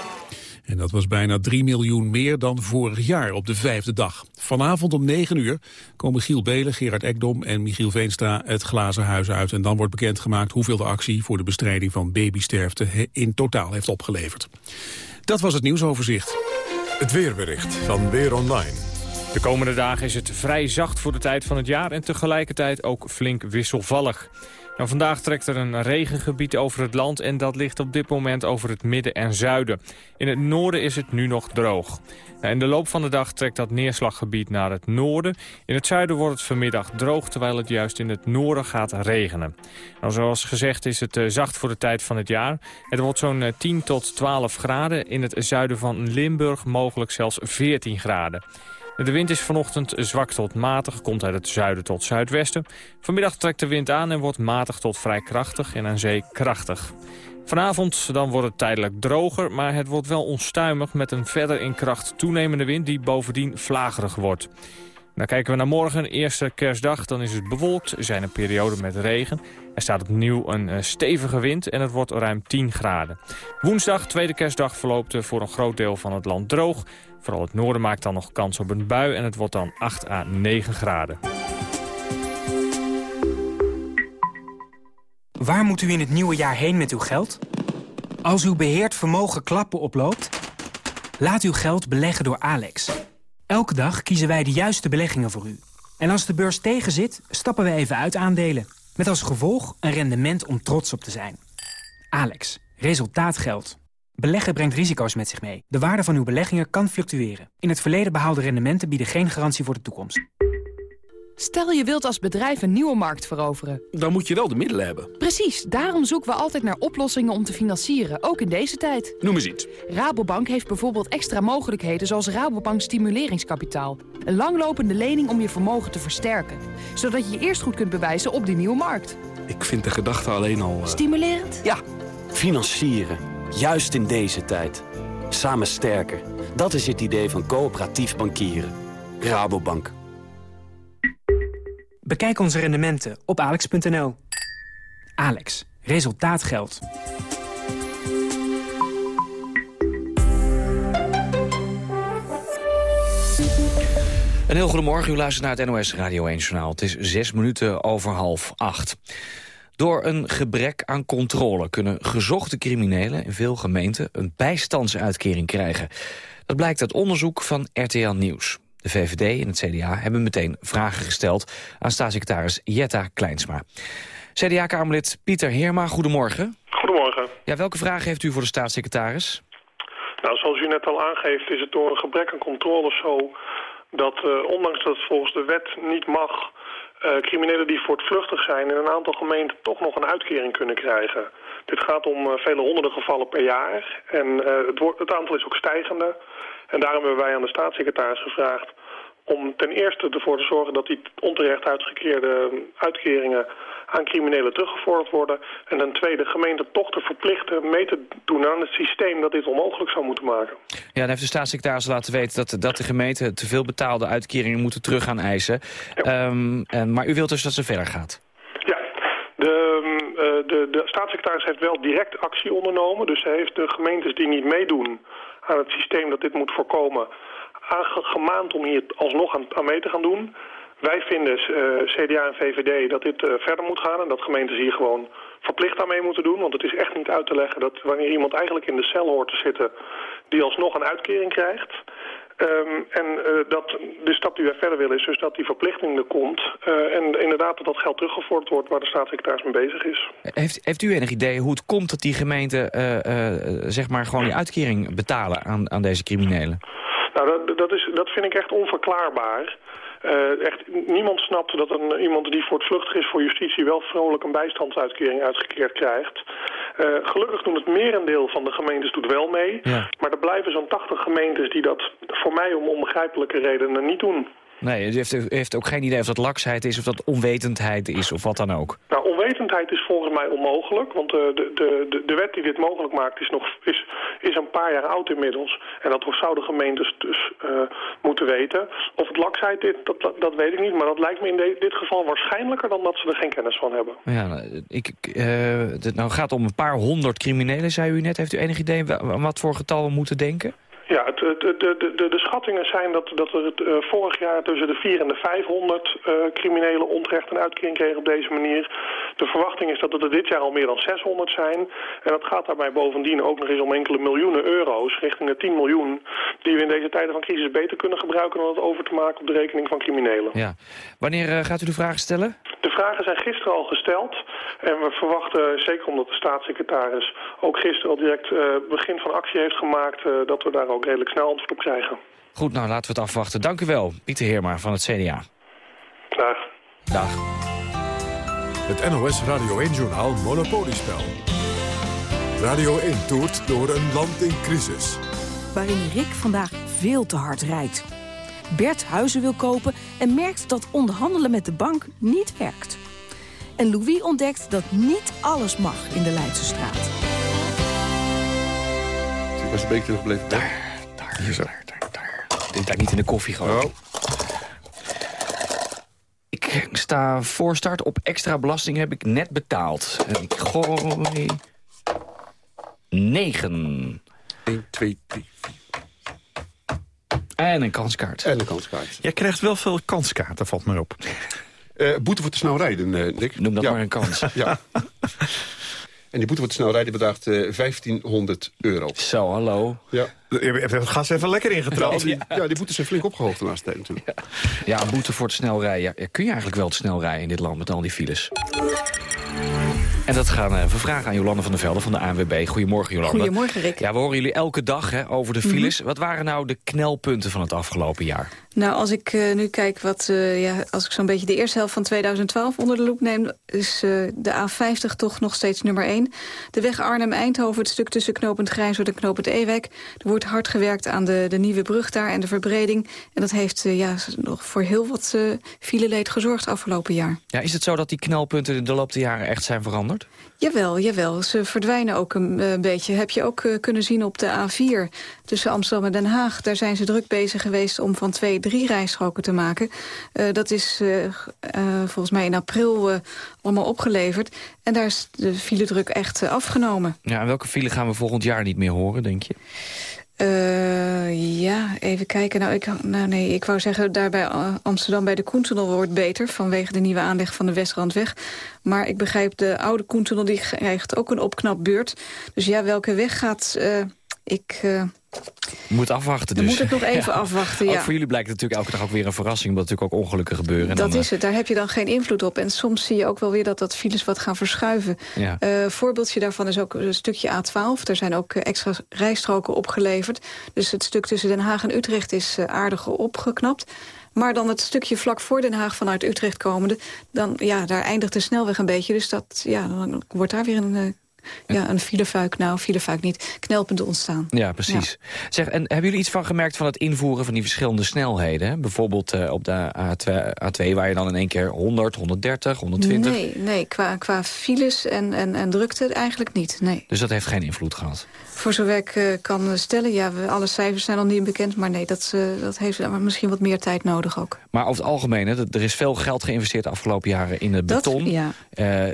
En dat was bijna 3 miljoen meer dan vorig jaar op de vijfde dag. Vanavond om 9 uur komen Giel Belen, Gerard Ekdom en Michiel Veenstra het glazen huis uit. En dan wordt bekendgemaakt hoeveel de actie voor de bestrijding van babysterfte in totaal heeft opgeleverd. Dat was het nieuwsoverzicht. Het weerbericht van Weer Online. De komende dagen is het vrij zacht voor de tijd van het jaar en tegelijkertijd ook flink wisselvallig. Nou, vandaag trekt er een regengebied over het land en dat ligt op dit moment over het midden en zuiden. In het noorden is het nu nog droog. Nou, in de loop van de dag trekt dat neerslaggebied naar het noorden. In het zuiden wordt het vanmiddag droog, terwijl het juist in het noorden gaat regenen. Nou, zoals gezegd is het uh, zacht voor de tijd van het jaar. Het wordt zo'n uh, 10 tot 12 graden. In het zuiden van Limburg mogelijk zelfs 14 graden. De wind is vanochtend zwak tot matig, komt uit het zuiden tot zuidwesten. Vanmiddag trekt de wind aan en wordt matig tot vrij krachtig en aan zee krachtig. Vanavond dan wordt het tijdelijk droger, maar het wordt wel onstuimig... met een verder in kracht toenemende wind die bovendien vlagerig wordt. Dan kijken we naar morgen, eerste kerstdag. Dan is het bewolkt, er zijn een periode met regen. Er staat opnieuw een eh, stevige wind en het wordt ruim 10 graden. Woensdag, tweede kerstdag, verloopt voor een groot deel van het land droog. Vooral het noorden maakt dan nog kans op een bui en het wordt dan 8 à 9 graden. Waar moet u in het nieuwe jaar heen met uw geld? Als uw beheerd vermogen klappen oploopt, laat uw geld beleggen door Alex. Elke dag kiezen wij de juiste beleggingen voor u. En als de beurs tegenzit, stappen we even uit aandelen. Met als gevolg een rendement om trots op te zijn. Alex, resultaat geldt. Beleggen brengt risico's met zich mee. De waarde van uw beleggingen kan fluctueren. In het verleden behaalde rendementen bieden geen garantie voor de toekomst. Stel je wilt als bedrijf een nieuwe markt veroveren. Dan moet je wel de middelen hebben. Precies, daarom zoeken we altijd naar oplossingen om te financieren, ook in deze tijd. Noem eens iets. Rabobank heeft bijvoorbeeld extra mogelijkheden zoals Rabobank Stimuleringskapitaal. Een langlopende lening om je vermogen te versterken. Zodat je je eerst goed kunt bewijzen op die nieuwe markt. Ik vind de gedachte alleen al... Uh... Stimulerend? Ja, financieren. Juist in deze tijd. Samen sterker. Dat is het idee van coöperatief bankieren. Rabobank. Bekijk onze rendementen op alex.nl. Alex, resultaat geldt. Een heel goedemorgen, u luistert naar het NOS Radio 1 Journaal. Het is zes minuten over half acht. Door een gebrek aan controle kunnen gezochte criminelen in veel gemeenten een bijstandsuitkering krijgen. Dat blijkt uit onderzoek van RTL Nieuws. De VVD en het CDA hebben meteen vragen gesteld aan staatssecretaris Jetta Kleinsma. CDA-kamerlid Pieter Heerma, goedemorgen. Goedemorgen. Ja, welke vragen heeft u voor de staatssecretaris? Nou, zoals u net al aangeeft is het door een gebrek aan controle zo dat uh, ondanks dat het volgens de wet niet mag... Uh, criminelen die voortvluchtig zijn in een aantal gemeenten toch nog een uitkering kunnen krijgen. Dit gaat om uh, vele honderden gevallen per jaar en het, het aantal is ook stijgende. En daarom hebben wij aan de staatssecretaris gevraagd om ten eerste ervoor te zorgen dat die onterecht uitgekeerde uitkeringen aan criminelen teruggevorderd worden. En ten tweede gemeente toch te verplichten mee te doen aan het systeem dat dit onmogelijk zou moeten maken. Ja, dan heeft de staatssecretaris laten weten dat, dat de gemeente te veel betaalde uitkeringen moeten terug gaan eisen. Ja. Um, en, maar u wilt dus dat ze verder gaat? Ja, de, de, de staatssecretaris heeft wel direct actie ondernomen. Dus hij heeft de gemeentes die niet meedoen aan het systeem dat dit moet voorkomen... aangemaand om hier alsnog aan, aan mee te gaan doen. Wij vinden, uh, CDA en VVD, dat dit uh, verder moet gaan... en dat gemeentes hier gewoon verplicht aan mee moeten doen. Want het is echt niet uit te leggen dat wanneer iemand eigenlijk in de cel hoort te zitten... die alsnog een uitkering krijgt... Um, en uh, dat, de stap die wij verder willen is dus dat die verplichting er komt. Uh, en inderdaad dat dat geld teruggevorderd wordt waar de staatssecretaris mee bezig is. Heeft, heeft u enig idee hoe het komt dat die gemeenten uh, zeg maar gewoon die uitkering betalen aan, aan deze criminelen? Nou, dat, dat, is, dat vind ik echt onverklaarbaar. Uh, echt, niemand snapt dat een, iemand die voortvluchtig is voor justitie wel vrolijk een bijstandsuitkering uitgekeerd krijgt. Uh, gelukkig doen het merendeel van de gemeentes doet wel mee. Ja. Maar er blijven zo'n 80 gemeentes die dat voor mij om onbegrijpelijke redenen niet doen. Nee, u heeft, u heeft ook geen idee of dat laksheid is of dat onwetendheid is of wat dan ook. Nou, onwetendheid is volgens mij onmogelijk. Want uh, de, de, de wet die dit mogelijk maakt is, nog, is, is een paar jaar oud inmiddels. En dat zouden gemeentes dus uh, moeten weten. Of het laksheid is, dat, dat, dat, weet ik niet. Maar dat lijkt me in de, dit geval waarschijnlijker dan dat ze er geen kennis van hebben. Ja, ik, uh, het nou gaat om een paar honderd criminelen, zei u net. Heeft u enig idee wat voor getal we moeten denken? Ja, het, de, de, de, de, schattingen zijn dat, dat er het, uh, vorig jaar tussen de 400 en de 500 uh, criminelen onterecht een uitkering kregen op deze manier. De verwachting is dat het er dit jaar al meer dan 600 zijn. En dat gaat daarbij bovendien ook nog eens om enkele miljoenen euro's, richting de 10 miljoen, die we in deze tijden van crisis beter kunnen gebruiken dan het over te maken op de rekening van criminelen. Ja. Wanneer uh, gaat u de vragen stellen? De vragen zijn gisteren al gesteld. En we verwachten, zeker omdat de staatssecretaris ook gisteren al direct begin van actie heeft gemaakt, dat we daar ook redelijk snel antwoord op krijgen. Goed, nou laten we het afwachten. Dank u wel, Pieter Heerma van het CDA. Dag. Dag. Het NOS Radio 1-journaal Monopoliespel. Radio 1 toert door een land in crisis. Waarin Rick vandaag veel te hard rijdt. Bert huizen wil kopen en merkt dat onderhandelen met de bank niet werkt. En Louis ontdekt dat niet alles mag in de Leidse straat. Waar is de beker gebleven? Daar, daar, daar, daar, daar. Dit daar niet in de koffie gewoon. Oh. Ik sta voor start op extra belasting heb ik net betaald. En ik gooi... 9. 1, 2, 3, En een kanskaart. En een kanskaart. Jij krijgt wel veel kanskaarten, valt me op. Eh, boete voor te snel rijden, eh, Nick. Noem dat Ja. maar een kans. [laughs] Ja. [laughs] En die boete voor te snel rijden bedraagt eh 1500 euro. Zo, hallo. Ja. Je hebt het gas even lekker ingetrapt. [laughs] Ja, die, ja, die boetes zijn flink opgehoogd de laatste tijd natuurlijk. Ja, een boete voor te snel rijden. Ja, ja, kun je eigenlijk wel te snel rijden in dit land met al die files? En dat gaan eh, we vragen aan Jolande van der Velde van de ANWB. Goedemorgen, Jolande. Goedemorgen, Rick. Ja, we horen jullie elke dag hè, over de Mhm. files. Wat waren nou de knelpunten van het afgelopen jaar? Nou, als ik eh, nu kijk wat, eh, ja, als ik zo'n beetje de eerste helft van 2012 onder de loep neem, is eh, de A50 toch nog steeds nummer 1. De weg Arnhem-Eindhoven, het stuk tussen knooppunt Grijshoort en knooppunt Ewek. Er wordt hard gewerkt aan de, de nieuwe brug daar en de verbreding. En dat heeft ja, nog voor heel wat fileleed gezorgd afgelopen jaar. Ja, is het zo dat die knelpunten de loop der jaren echt zijn veranderd? Jawel, jawel. Ze verdwijnen ook een uh, beetje. Heb je ook uh, kunnen zien op de A4 tussen Amsterdam en Den Haag. Daar zijn ze druk bezig geweest om van twee, drie rijstroken te maken. Uh, dat is volgens mij in april allemaal opgeleverd. En daar is de filedruk echt afgenomen. Ja, en welke file gaan we volgend jaar niet meer horen, denk je? Uh, ja, even kijken. Nou, ik, nou nee, ik wou zeggen, daar bij Amsterdam bij de Koentunnel wordt beter... vanwege de nieuwe aanleg van de Westrandweg. Maar ik begrijp, de oude Koentunnel die krijgt ook een opknapbeurt. Dus ja, welke weg gaat... Uh, ik... Uh, je moet afwachten dus. Moet ik nog [laughs] even ja. afwachten, ja. Ook voor jullie blijkt het natuurlijk elke dag ook weer een verrassing... omdat natuurlijk ook ongelukken gebeuren. En dat dan, is het, daar heb je dan geen invloed op. En soms zie je ook wel weer dat dat files wat gaan verschuiven. Ja. Uh, voorbeeldje daarvan is ook een stukje A12. Er zijn ook extra rijstroken opgeleverd. Dus het stuk tussen Den Haag en Utrecht is uh, aardig opgeknapt. Maar dan het stukje vlak voor Den Haag vanuit Utrecht komende... Dan, ja, daar eindigt de snelweg een beetje. Dus dat, ja, dan wordt daar weer een... Ja, een filefuik, nou, filefuik niet, knelpunten ontstaan. Ja, precies. Ja. Zeg, en hebben jullie iets van gemerkt van het invoeren van die verschillende snelheden? Hè? Bijvoorbeeld uh, op de A2, A2, waar je dan in één keer 100, 130, 120... Nee, nee qua, qua files en, en, en drukte eigenlijk niet, nee. Dus dat heeft geen invloed gehad? Voor zover ik uh, kan stellen, ja, we, alle cijfers zijn nog niet bekend... maar nee, dat, uh, dat heeft misschien wat meer tijd nodig ook. Maar over het algemeen, hè, er is veel geld geïnvesteerd de afgelopen jaren in het dat, beton... Ja.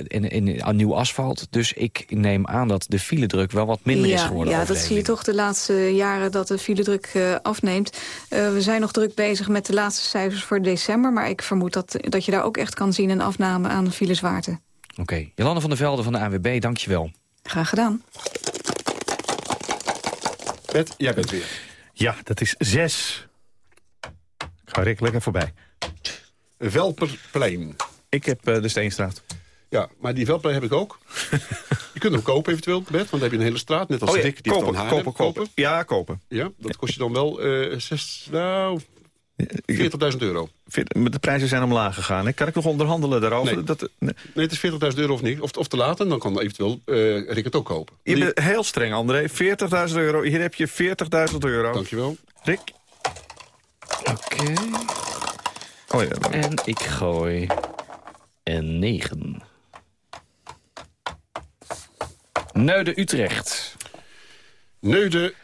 in, in, nieuw asfalt, dus ik neem aan dat de filedruk wel wat minder ja, is geworden. Ja, dat zie je toch de laatste jaren dat de filedruk afneemt. We zijn nog druk bezig met de laatste cijfers voor december... maar ik vermoed dat, dat je daar ook echt kan zien een afname aan de filezwaarte. Oké. Okay. Jolande van der Velde van de ANWB, dankjewel. Graag gedaan. Bert, jij bent weer. Ja, dat is zes. Ik ga Rick lekker voorbij. Velperplein. Ik heb uh, de Steenstraat. Ja, maar die Velperplein heb ik ook. [laughs] je kunt hem kopen eventueel, Bert, want dan heb je een hele straat. Net als oh, ja, die kopen, van kopen, kopen. Ja, kopen. Ja, dat kost je dan wel uh, zes, nou, 40.000 euro. De prijzen zijn omlaag gegaan. Hè? Kan ik nog onderhandelen daarover? Nee, dat, nee. nee het is 40.000 euro of niet. Of, of te laat, en dan kan eventueel uh, Rick het ook kopen. Je die... bent heel streng, André. 40.000 euro. Hier heb je 40.000 euro. Dankjewel. Rick? Oké. Okay. Oh, ja. En ik gooi een 9. Neude Utrecht. Neude,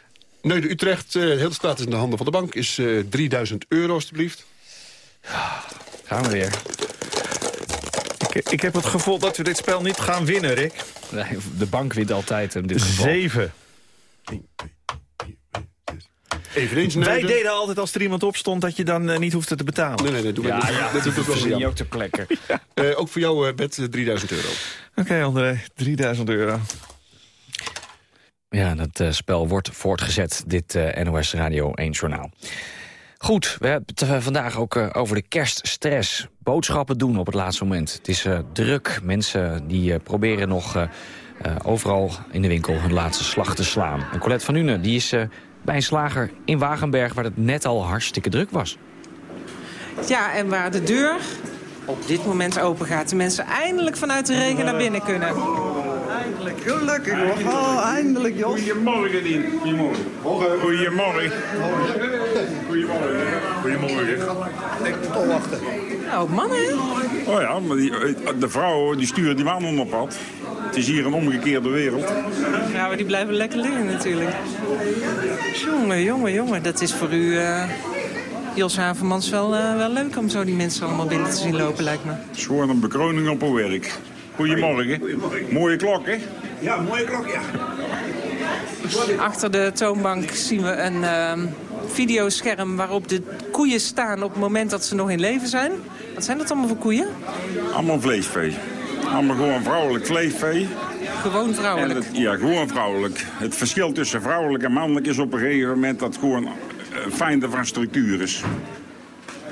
Neude Utrecht, uh, de hele staat is in de handen van de bank. Is uh, 3000 euro, alstublieft. Gaan we weer. Ik, ik, heb het gevoel dat we dit spel niet gaan winnen, Rick. Nee, de bank wint altijd in dit geval. Zeven. Eveneens Wij deden altijd als er iemand opstond dat je dan uh, niet hoefde te betalen. Nee, nee, nee. Doe ja, maar, ja, dat doet ook wel je ook ter plekke. ja. [laughs] uh, ook voor jou, uh, Bet, 3000 euro. Oké, okay, André. 3000 euro. Ja, dat uh, spel wordt voortgezet, dit uh, NOS Radio 1 Journaal. Goed, we hebben het uh, vandaag ook over de kerststress. Boodschappen doen op het laatste moment. Het is druk. Mensen die proberen nog overal in de winkel hun laatste slag te slaan. En Colette van Une die is bij een slager in Wagenberg... waar het net al hartstikke druk was. Ja, en waar de deur op dit moment open gaat. De mensen eindelijk vanuit de regen naar binnen kunnen. eindelijk. Gelukkig. Oh, eindelijk, Jos. Goedemorgen, Dien. Goedemorgen. Goedemorgen. Goedemorgen. Goedemorgen. Ik toch wachten. Nou, mannen. Oh ja, maar die, de vrouw die stuurt die mannen op pad. Het is hier een omgekeerde wereld. Ja, maar die blijven lekker liggen natuurlijk. Jongen, jongen, jongen. Dat is voor u, uh, Jos Havermans, wel, uh, wel leuk om zo die mensen allemaal binnen te zien lopen, lijkt me. Het is gewoon een bekroning op uw werk. Goedemorgen. Goedemorgen. Mooie klok, hè? Ja, mooie klok, ja. Achter de toonbank zien we een uh, videoscherm waarop de koeien staan op het moment dat ze nog in leven zijn. Wat zijn dat allemaal voor koeien? Allemaal vleesvee. Allemaal gewoon vrouwelijk vleesvee. Gewoon vrouwelijk? Het, ja, gewoon vrouwelijk. Het verschil tussen vrouwelijk en mannelijk is op een gegeven moment dat gewoon fijner van structuur is.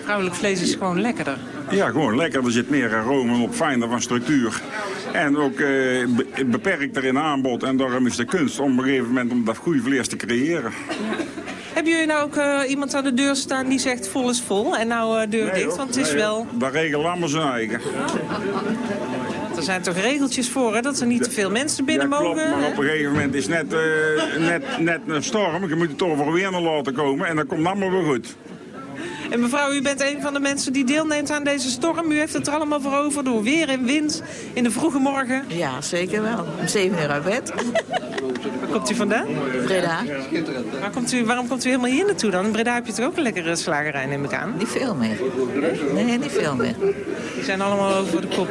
Vrouwelijk vlees is gewoon lekkerder? Ja, gewoon lekker. Er zit meer aroma op, fijner van structuur. En ook uh, beperkter in aanbod. En daarom is de kunst om op een gegeven moment om dat goede vlees te creëren. Ja. Hebben jullie nou ook uh, iemand aan de deur staan die zegt vol is vol en nou uh, deur nee, dicht? Want het is nee, wel... Daar regelen allemaal zijn eigen. Er zijn toch regeltjes voor, hè? Dat er niet te veel mensen binnen ja, klopt, mogen? maar op een gegeven moment is net, uh, net, net een storm. Je moet het toch voor weer naar laten komen en dan komt het allemaal weer goed. En mevrouw, u bent een van de mensen die deelneemt aan deze storm. U heeft het er allemaal voor over door weer en wind in de vroege morgen. Ja, zeker wel. Om 7 uur uit bed. Waar komt u vandaan? Breda. Waar komt u, waarom komt u helemaal hier naartoe dan? In Breda heb je toch ook een lekkere slagerij, neem ik aan? Niet veel meer. Nee, niet veel meer. Die zijn allemaal over de kop.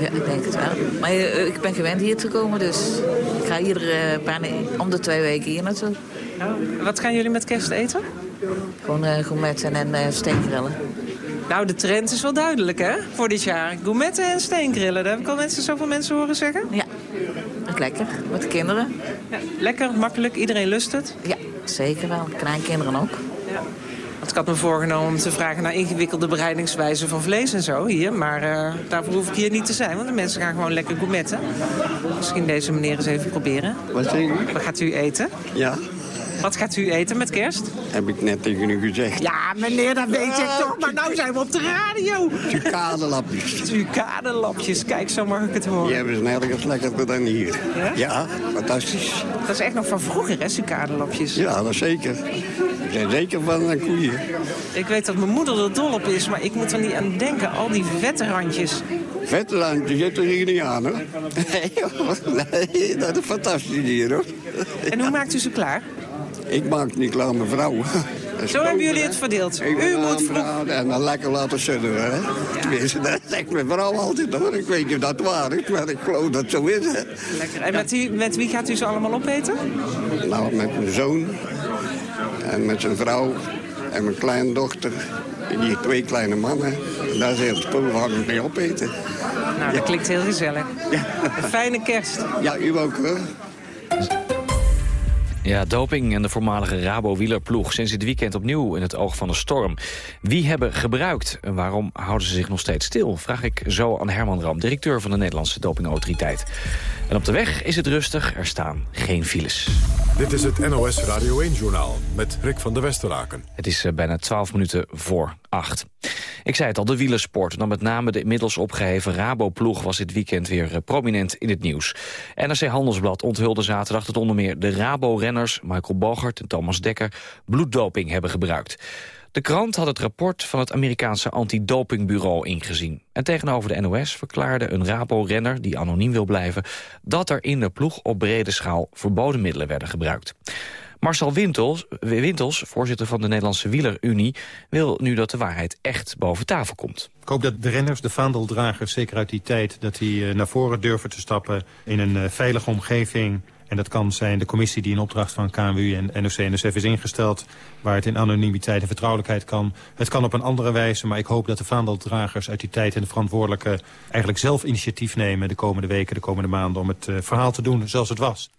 Ja, ik denk het wel. Maar uh, ik ben gewend hier te komen, dus ik ga hier uh, bijna om de twee weken hier naartoe. Oh. Wat gaan jullie met kerst eten? Gewoon uh, gourmetten en uh, steengrillen. Nou, de trend is wel duidelijk, hè, voor dit jaar. Gourmetten en steengrillen. Daar heb ik al mensen, zoveel mensen horen zeggen. Ja, ook lekker. Met de kinderen. Ja, lekker, makkelijk. Iedereen lust het. Ja, zeker wel. Kleinkinderen ook. Ja. Want ik had me voorgenomen om te vragen naar ingewikkelde bereidingswijzen van vlees en zo hier. Maar uh, daarvoor hoef ik hier niet te zijn, want de mensen gaan gewoon lekker gourmetten. Misschien deze meneer eens even proberen. Wat? Wat gaat u eten? Ja. Wat gaat u eten met kerst? Heb ik net tegen u gezegd. Ja, meneer, dat weet ik toch. Maar nou zijn we op de radio. Tucadelapjes. Tucadelapjes. Kijk, zo mag ik het horen. Die hebben ze nergens lekkerder dan hier. Ja? Ja, fantastisch. Dat is echt nog van vroeger, hè, sucadelapjes? Ja, dat zeker. Ik ben zeker van een koeien. Ik weet dat mijn moeder er dol op is, maar ik moet er niet aan denken. Al die vette randjes. Vette randjes zitten er hier niet aan, hoor. [laughs] Nee, nee, dat is fantastisch hier, hoor. En hoe maakt u ze klaar? Ik maak het niet klaar, mevrouw. Zo [laughs] hebben jullie het verdeeld. U moet vroeg... En dan lekker laten sudderen, hè. Tenminste, dat zegt mijn vrouw altijd, hoor. Ik weet niet of dat waar is, maar ik geloof dat het zo is, hè. Lekker. En met, met wie gaat u ze allemaal opeten? Nou, met mijn zoon. En met zijn vrouw. En mijn kleindochter. En die twee kleine mannen. En daar is heel spul waar we mee opeten. Nou, dat ja. klinkt heel gezellig. Ja. Een fijne kerst. Ja, u ook, hoor. Ja, doping en de voormalige Rabo-wielerploeg sinds dit weekend opnieuw in het oog van de storm. Wie hebben gebruikt en waarom houden ze zich nog steeds stil? Vraag ik zo aan Herman Ram, directeur van de Nederlandse dopingautoriteit. En op de weg is het rustig, er staan geen files. Dit is het NOS Radio 1-journaal met Rick van der Westeraken. Het is uh, bijna 12 minuten voor 8. Ik zei het al, de wielersport. Dan met name de inmiddels opgeheven Rabo-ploeg was dit weekend weer uh, prominent in het nieuws. NRC Handelsblad onthulde zaterdag dat onder meer de Rabo-renners Michael Bogert en Thomas Dekker bloeddoping hebben gebruikt. De krant had het rapport van het Amerikaanse antidopingbureau ingezien. En tegenover de NOS verklaarde een Rabo-renner, die anoniem wil blijven... dat er in de ploeg op brede schaal verboden middelen werden gebruikt. Marcel Wintels, Wintels, voorzitter van de Nederlandse Wielerunie... wil nu dat de waarheid echt boven tafel komt. Ik hoop dat de renners, de vaandeldragers, zeker uit die tijd... dat die naar voren durven te stappen in een veilige omgeving... En dat kan zijn de commissie die in opdracht van KMU en NOC-NSF is ingesteld... waar het in anonimiteit en vertrouwelijkheid kan. Het kan op een andere wijze, maar ik hoop dat de vaandeldragers uit die tijd... en de verantwoordelijke eigenlijk zelf initiatief nemen de komende weken, de komende maanden... om het uh, verhaal te doen zoals het was.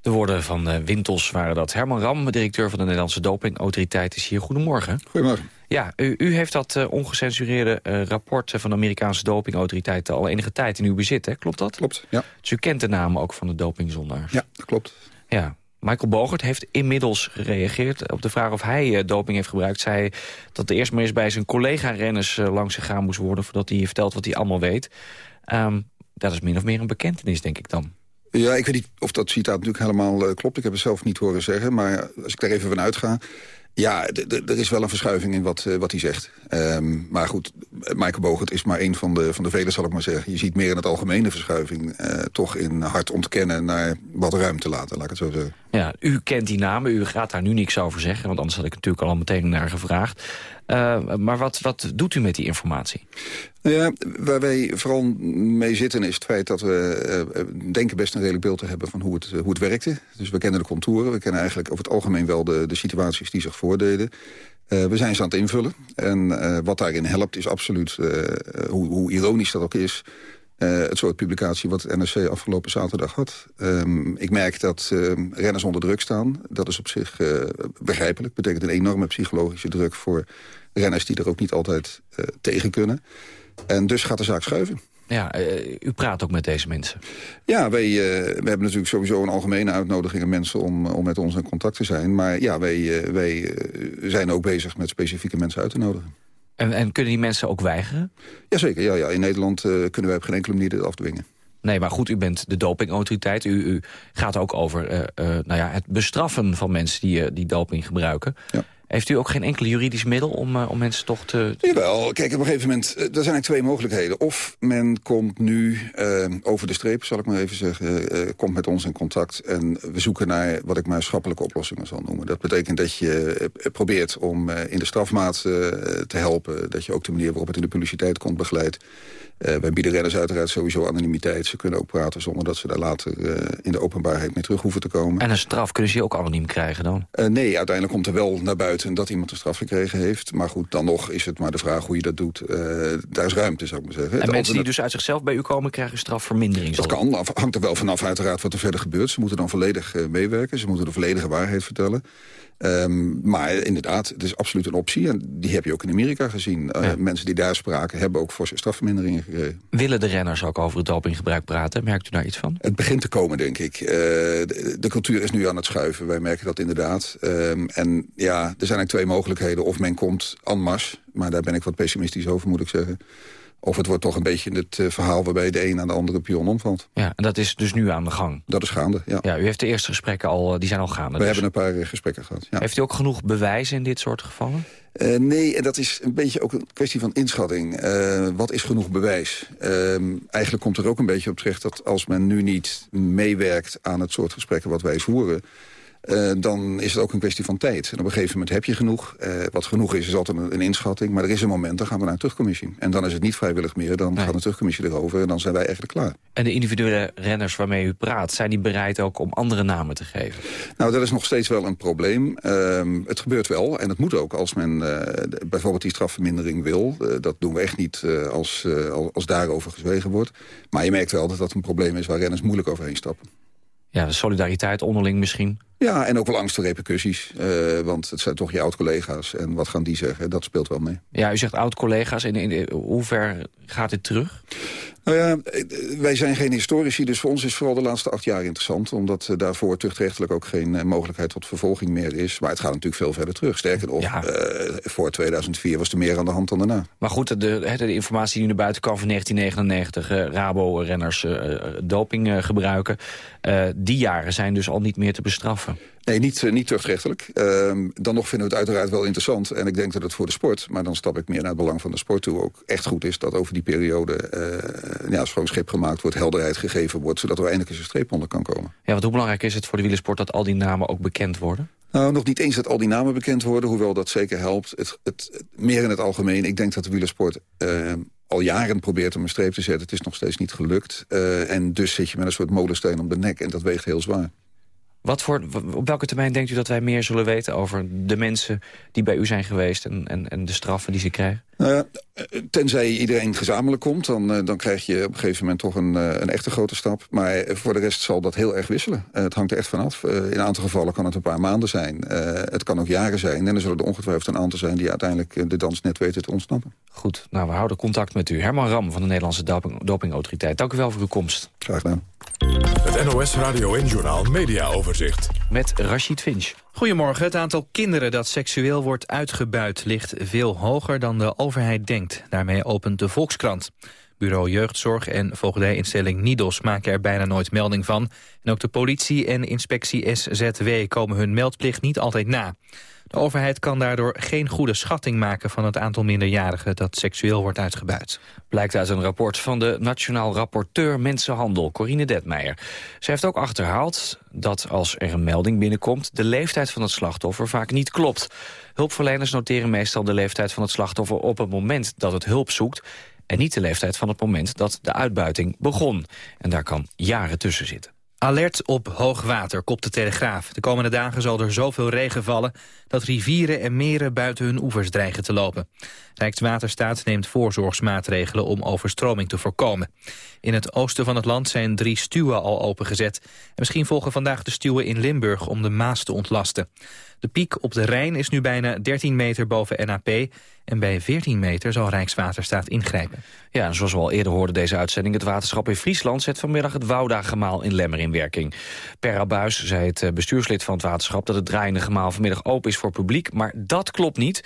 De woorden van uh, Wintels waren dat. Herman Ram, directeur van de Nederlandse Dopingautoriteit, is hier. Goedemorgen. Goedemorgen. Ja, u, u heeft dat uh, ongecensureerde uh, rapport van de Amerikaanse dopingautoriteit al enige tijd in uw bezit, hè? Klopt dat? Klopt, ja. Dus u kent de namen ook van de dopingzondaars? Ja, dat klopt. Ja. Michael Bogert heeft inmiddels gereageerd op de vraag of hij uh, doping heeft gebruikt. Zei dat er eerst maar eens bij zijn collega-renners langs gegaan moest worden... voordat hij vertelt wat hij allemaal weet. Um, dat is min of meer een bekentenis, denk ik dan. Ja, ik weet niet of dat citaat natuurlijk helemaal klopt. Ik heb het zelf niet horen zeggen. Maar als ik daar even van uitga... Ja, er is wel een verschuiving in wat, wat hij zegt. Um, maar goed, Michael Bogert is maar een van de, van de vele, zal ik maar zeggen. Je ziet meer in het algemene verschuiving... Uh, toch in hard ontkennen naar wat ruimte laten, laat ik het zo zeggen. Ja, u kent die namen, u gaat daar nu niks over zeggen... want anders had ik natuurlijk al meteen naar gevraagd. Uh, maar wat, wat doet u met die informatie? Nou ja, waar wij vooral mee zitten is het feit dat we uh, denken best een redelijk beeld te hebben van hoe het, hoe het werkte. Dus we kennen de contouren, we kennen eigenlijk over het algemeen wel de, de situaties die zich voordeden. We zijn ze aan het invullen. En wat daarin helpt is absoluut, hoe, hoe, ironisch dat ook is... het soort publicatie wat het NRC afgelopen zaterdag had. Um, ik merk dat ehm, renners onder druk staan. Dat is op zich begrijpelijk. betekent een enorme psychologische druk voor renners... die er ook niet altijd tegen kunnen. En dus gaat de zaak schuiven. Ja, uh, u praat ook met deze mensen. Ja, wij, uh, we hebben natuurlijk sowieso een algemene uitnodiging aan mensen om, om met ons in contact te zijn. Maar ja, wij, uh, wij zijn ook bezig met specifieke mensen uit te nodigen. En, en kunnen die mensen ook weigeren? Jazeker, ja, ja. in Nederland kunnen wij op geen enkele manier dit afdwingen. Nee, maar goed, u bent de dopingautoriteit. U, u gaat ook over nou ja, het bestraffen van mensen die, die doping gebruiken. Ja. Heeft u ook geen enkel juridisch middel om, uh, om mensen toch te... Jawel, kijk, op een gegeven moment, er zijn eigenlijk twee mogelijkheden. Of men komt nu uh, over de streep, zal ik maar even zeggen, uh, komt met ons in contact... en we zoeken naar wat ik maar schappelijke oplossingen zal noemen. Dat betekent dat je probeert om in de strafmaat te helpen... dat je ook de manier waarop het in de publiciteit komt begeleidt. Wij bieden redders uiteraard sowieso anonimiteit. Ze kunnen ook praten zonder dat ze daar later in de openbaarheid mee terug hoeven te komen. En een straf kunnen ze ook anoniem krijgen dan? Nee, uiteindelijk komt er wel naar buiten dat iemand een straf gekregen heeft. Maar goed, dan nog is het maar de vraag hoe je dat doet. daar is ruimte, zou ik maar zeggen. En mensen die dus uit zichzelf bij u komen krijgen strafvermindering? Dat kan, hangt er wel vanaf uiteraard wat er verder gebeurt. Ze moeten dan volledig meewerken, ze moeten de volledige waarheid vertellen. Um, maar inderdaad, het is absoluut een optie. En die heb je ook in Amerika gezien. Uh, Mensen die daar spraken, hebben ook forse strafverminderingen gekregen. Willen de renners ook over het dopinggebruik praten? Merkt u daar iets van? Het begint te komen, denk ik. Uh, de, de, cultuur is nu aan het schuiven. Wij merken dat inderdaad. Um, en ja, er zijn eigenlijk twee mogelijkheden. Of men komt en masse, maar daar ben ik wat pessimistisch over, moet ik zeggen. Of het wordt toch een beetje het uh, verhaal waarbij de een aan de andere pion omvalt. Ja, en dat is dus nu aan de gang? Dat is gaande, ja. ja u heeft de eerste gesprekken al, eh, die zijn al gaande. We dus. hebben een paar uh, gesprekken gehad, ja. Heeft u ook genoeg bewijzen in dit soort gevallen? Uh, nee, en dat is een beetje ook een kwestie van inschatting. Uh, wat is genoeg bewijs? Uh, eigenlijk komt er ook een beetje op terecht dat als men nu niet meewerkt aan het soort gesprekken wat wij voeren... Uh, dan is het ook een kwestie van tijd. En op een gegeven moment heb je genoeg. Uh, wat genoeg is, is altijd een, een, inschatting. Maar er is een moment, dan gaan we naar een terugcommissie. En dan is het niet vrijwillig meer, dan nee. gaat de terugcommissie erover... en dan zijn wij eigenlijk klaar. En de individuele renners waarmee u praat... zijn die bereid ook om andere namen te geven? Nou, dat is nog steeds wel een probleem. Uh, het gebeurt wel, en het moet ook als men eh, bijvoorbeeld die strafvermindering wil. dat doen we echt niet als, als daarover gezwegen wordt. Maar je merkt wel dat dat een probleem is waar renners moeilijk overheen stappen. Ja, de solidariteit onderling misschien. Ja, en ook wel angst voor repercussies. Uh, want het zijn toch je oud-collega's. En wat gaan die zeggen? Dat speelt wel mee. Ja, u zegt oud-collega's. In, in, hoe ver gaat dit terug? Nou ja, wij zijn geen historici, dus voor ons is vooral de laatste acht jaar interessant. Omdat uh, daarvoor tuchtrechtelijk ook geen uh, mogelijkheid tot vervolging meer is. Maar het gaat natuurlijk veel verder terug. Sterker nog, ja. uh, voor 2004 was er meer aan de hand dan daarna. Maar goed, de, de, de informatie die nu naar buiten kwam van 1999... Rabo-renners doping gebruiken... die jaren zijn dus al niet meer te bestraffen. Nee, niet, uh, niet terugrechtelijk. Uh, dan nog vinden we het uiteraard wel interessant. En ik denk dat het voor de sport, maar dan stap ik meer naar het belang van de sport toe... ook echt goed is dat over die periode uh, ja, schoon schip gemaakt wordt... helderheid gegeven wordt, zodat er eindelijk eens een streep onder kan komen. Ja, want hoe belangrijk is het voor de wielersport dat al die namen ook bekend worden? Nou, nog niet eens dat al die namen bekend worden, hoewel dat zeker helpt. Het, het, het meer in het algemeen, ik denk dat de wielersport... Uh, al jaren probeert om een streep te zetten. Het is nog steeds niet gelukt. Uh, en dus zit je met een soort molensteen om de nek. En dat weegt heel zwaar. Wat voor, op welke termijn denkt u dat wij meer zullen weten over de mensen die bij u zijn geweest en, en, en de straffen die ze krijgen? Nou ja, tenzij iedereen gezamenlijk komt, dan, uh, dan krijg je op een gegeven moment toch een, uh, een echte grote stap. Maar voor de rest zal dat heel erg wisselen. Het hangt er echt vanaf. in een aantal gevallen kan het een paar maanden zijn. het kan ook jaren zijn. En er zullen er ongetwijfeld een aantal zijn die uiteindelijk de dans net weten te ontsnappen. Goed, nou we houden contact met u. Herman Ram van de Nederlandse Doping, Dopingautoriteit. Dank u wel voor uw komst. Graag gedaan. Het NOS Radio en Journaal Media Overzicht. Met Rashid Finch. Goedemorgen. Het aantal kinderen dat seksueel wordt uitgebuit ligt veel hoger dan de overheid denkt. Daarmee opent de Volkskrant. Bureau Jeugdzorg en voogdijinstelling Nidos maken er bijna nooit melding van. En ook de politie en inspectie SZW komen hun meldplicht niet altijd na. De overheid kan daardoor geen goede schatting maken van het aantal minderjarigen dat seksueel wordt uitgebuit. Blijkt uit een rapport van de Nationaal Rapporteur Mensenhandel, Corine Detmeijer. Ze heeft ook achterhaald dat als er een melding binnenkomt... de leeftijd van het slachtoffer vaak niet klopt. Hulpverleners noteren meestal de leeftijd van het slachtoffer op het moment dat het hulp zoekt... en niet de leeftijd van het moment dat de uitbuiting begon. En daar kan jaren tussen zitten. Alert op hoogwater, kopt de Telegraaf. De komende dagen zal er zoveel regen vallen... dat rivieren en meren buiten hun oevers dreigen te lopen. Rijkswaterstaat neemt voorzorgsmaatregelen om overstroming te voorkomen. In het oosten van het land zijn drie stuwen al opengezet. En misschien volgen vandaag de stuwen in Limburg om de Maas te ontlasten. De piek op de Rijn is nu bijna 13 meter boven NAP... en bij 14 meter zal Rijkswaterstaat ingrijpen. Ja, en zoals we al eerder hoorden deze uitzending... het waterschap in Friesland zet vanmiddag het Wouda-gemaal in Lemmer in werking. Per Abuis zei het eh, bestuurslid van het waterschap... dat het draaiende gemaal vanmiddag open is voor publiek, maar dat klopt niet.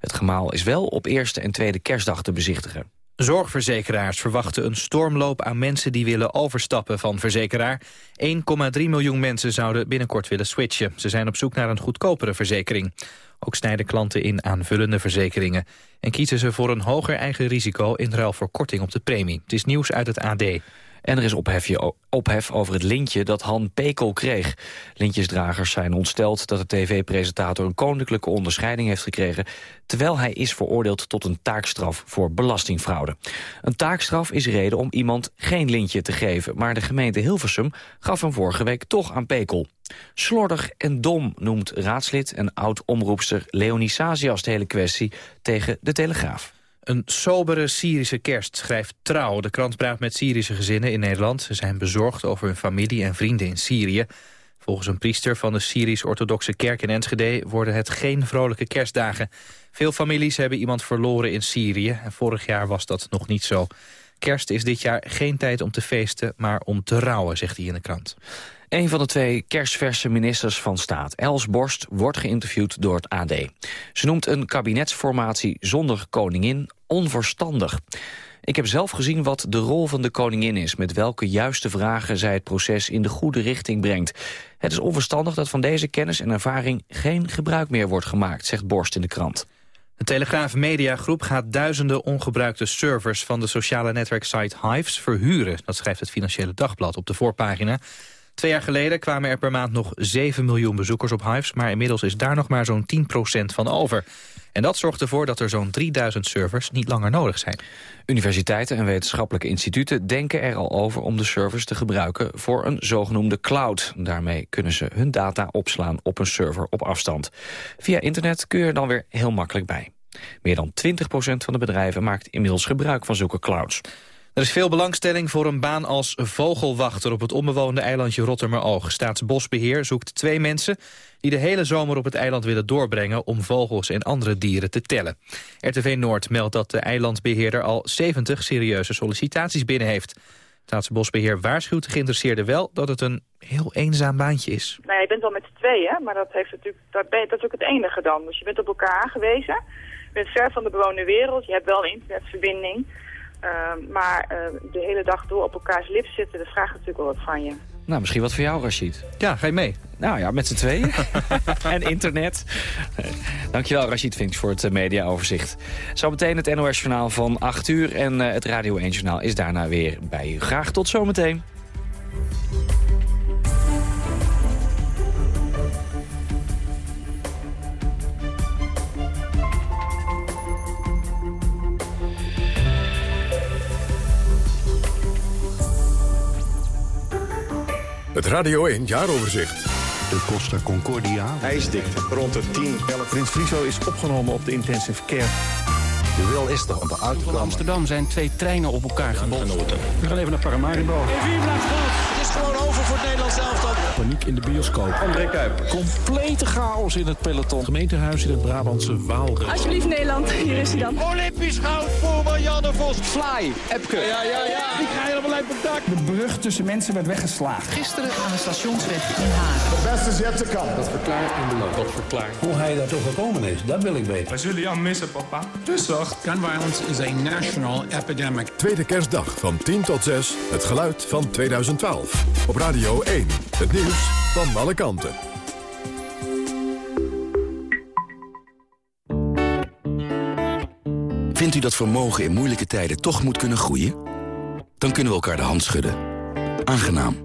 Het gemaal is wel op eerste en tweede kerstdag te bezichtigen. Zorgverzekeraars verwachten een stormloop aan mensen die willen overstappen van verzekeraar. 1,3 miljoen mensen zouden binnenkort willen switchen. Ze zijn op zoek naar een goedkopere verzekering. Ook snijden klanten in aanvullende verzekeringen. En kiezen ze voor een hoger eigen risico in ruil voor korting op de premie. Het is nieuws uit het AD. En er is ophef over het lintje dat Han Pekel kreeg. Lintjesdragers zijn ontsteld dat de tv-presentator een koninklijke onderscheiding heeft gekregen... terwijl hij is veroordeeld tot een taakstraf voor belastingfraude. Een taakstraf is reden om iemand geen lintje te geven... maar de gemeente Hilversum gaf hem vorige week toch aan Pekel. Slordig en dom noemt raadslid en oud-omroepster Leonie Sazias de hele kwestie tegen de Telegraaf. Een sobere Syrische kerst, schrijft Trouw. De krant praat met Syrische gezinnen in Nederland. Ze zijn bezorgd over hun familie en vrienden in Syrië. Volgens een priester van de Syrisch-orthodoxe kerk in Enschede... worden het geen vrolijke kerstdagen. Veel families hebben iemand verloren in Syrië. En vorig jaar was dat nog niet zo. Kerst is dit jaar geen tijd om te feesten, maar om te rouwen, zegt hij in de krant. Een van de twee kerstverse ministers van Staat, Els Borst, wordt geïnterviewd door het AD. Ze noemt een kabinetsformatie zonder koningin onverstandig. Ik heb zelf gezien wat de rol van de koningin is... met welke juiste vragen zij het proces in de goede richting brengt. Het is onverstandig dat van deze kennis en ervaring... geen gebruik meer wordt gemaakt, zegt Borst in de krant. De Telegraaf Mediagroep gaat duizenden ongebruikte servers... van de sociale netwerksite Hives verhuren. Dat schrijft het Financiële Dagblad op de voorpagina. Twee jaar geleden kwamen er per maand nog 7 miljoen bezoekers op Hives... maar inmiddels is daar nog maar zo'n 10% van over. En dat zorgt ervoor dat er zo'n 3000 servers niet langer nodig zijn. Universiteiten en wetenschappelijke instituten denken er al over om de servers te gebruiken voor een zogenoemde cloud. Daarmee kunnen ze hun data opslaan op een server op afstand. Via internet kun je er dan weer heel makkelijk bij. Meer dan 20% van de bedrijven maakt inmiddels gebruik van zulke clouds. Er is veel belangstelling voor een baan als vogelwachter op het onbewoonde eilandje Rottermeroog. Staatsbosbeheer zoekt twee mensen die de hele zomer op het eiland willen doorbrengen om vogels en andere dieren te tellen. RTV Noord meldt dat de eilandbeheerder al 70 serieuze sollicitaties binnen heeft. Staatsbosbeheer waarschuwt de geïnteresseerden wel dat het een heel eenzaam baantje is. Nou, je bent wel met z'n tweeën, maar dat, heeft natuurlijk, dat, is ook het enige dan. Dus je bent op elkaar aangewezen. Je bent ver van de bewoonde wereld, je hebt wel internetverbinding. Uh, maar uh, de hele dag door op elkaars lip zitten, dat vraagt natuurlijk wel wat van je. Nou, misschien wat voor jou, Rashid. Ja, ga je mee? Nou ja, met z'n tweeën. [laughs] en internet. Dankjewel, Rashid Finks, voor het mediaoverzicht. Zometeen het NOS-journaal van 8 uur. En uh, het Radio 1-journaal is daarna weer bij u. Graag tot zometeen. Het Radio 1 jaaroverzicht. De Costa Concordia. IJsdikte rond de 10, 11. Prins Friso is opgenomen op de intensive care. De wil is er om te In Amsterdam zijn twee treinen op elkaar gebonden. We gaan even naar Paramaribo. France! is gewoon over voor het Nederlands elftal. Paniek in de bioscoop. André Kuip. Complete chaos in het peloton. Gemeentehuis in het Brabantse Waalre. Alsjeblieft Nederland, hier is hij dan. Olympisch goud voor Marianne Vos. Fly, Epke. Ja, ja, ja. Die ga helemaal uit het dak. De brug tussen mensen werd weggeslagen. Gisteren aan de stationsweg in Haag. De beste is yet to come. Dat verklaart in beloop. Dat verklaart. Hoe hij daar toch gekomen is, dat wil ik weten. Wij zullen jou missen, papa. Dus zacht. Gun violence is a national epidemic. Tweede kerstdag van 10 tot 6. Het geluid van 2012. Op Radio 1. Het nieuws van alle kanten. Vindt u dat vermogen in moeilijke tijden toch moet kunnen groeien? Dan kunnen we elkaar de hand schudden. Aangenaam.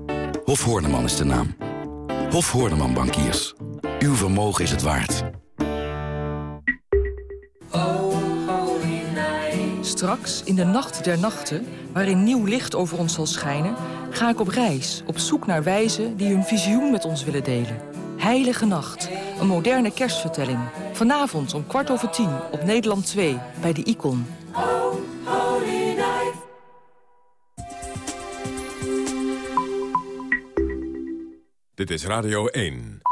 Hof Horneman is de naam. Hof Horneman Bankiers. Uw vermogen is het waard. Straks, in de nacht der nachten, waarin nieuw licht over ons zal schijnen... ga ik op reis, op zoek naar wijzen die hun visioen met ons willen delen. Heilige Nacht, een moderne kerstvertelling. Vanavond om kwart over tien op Nederland 2, bij de Icon. Dit is Radio 1.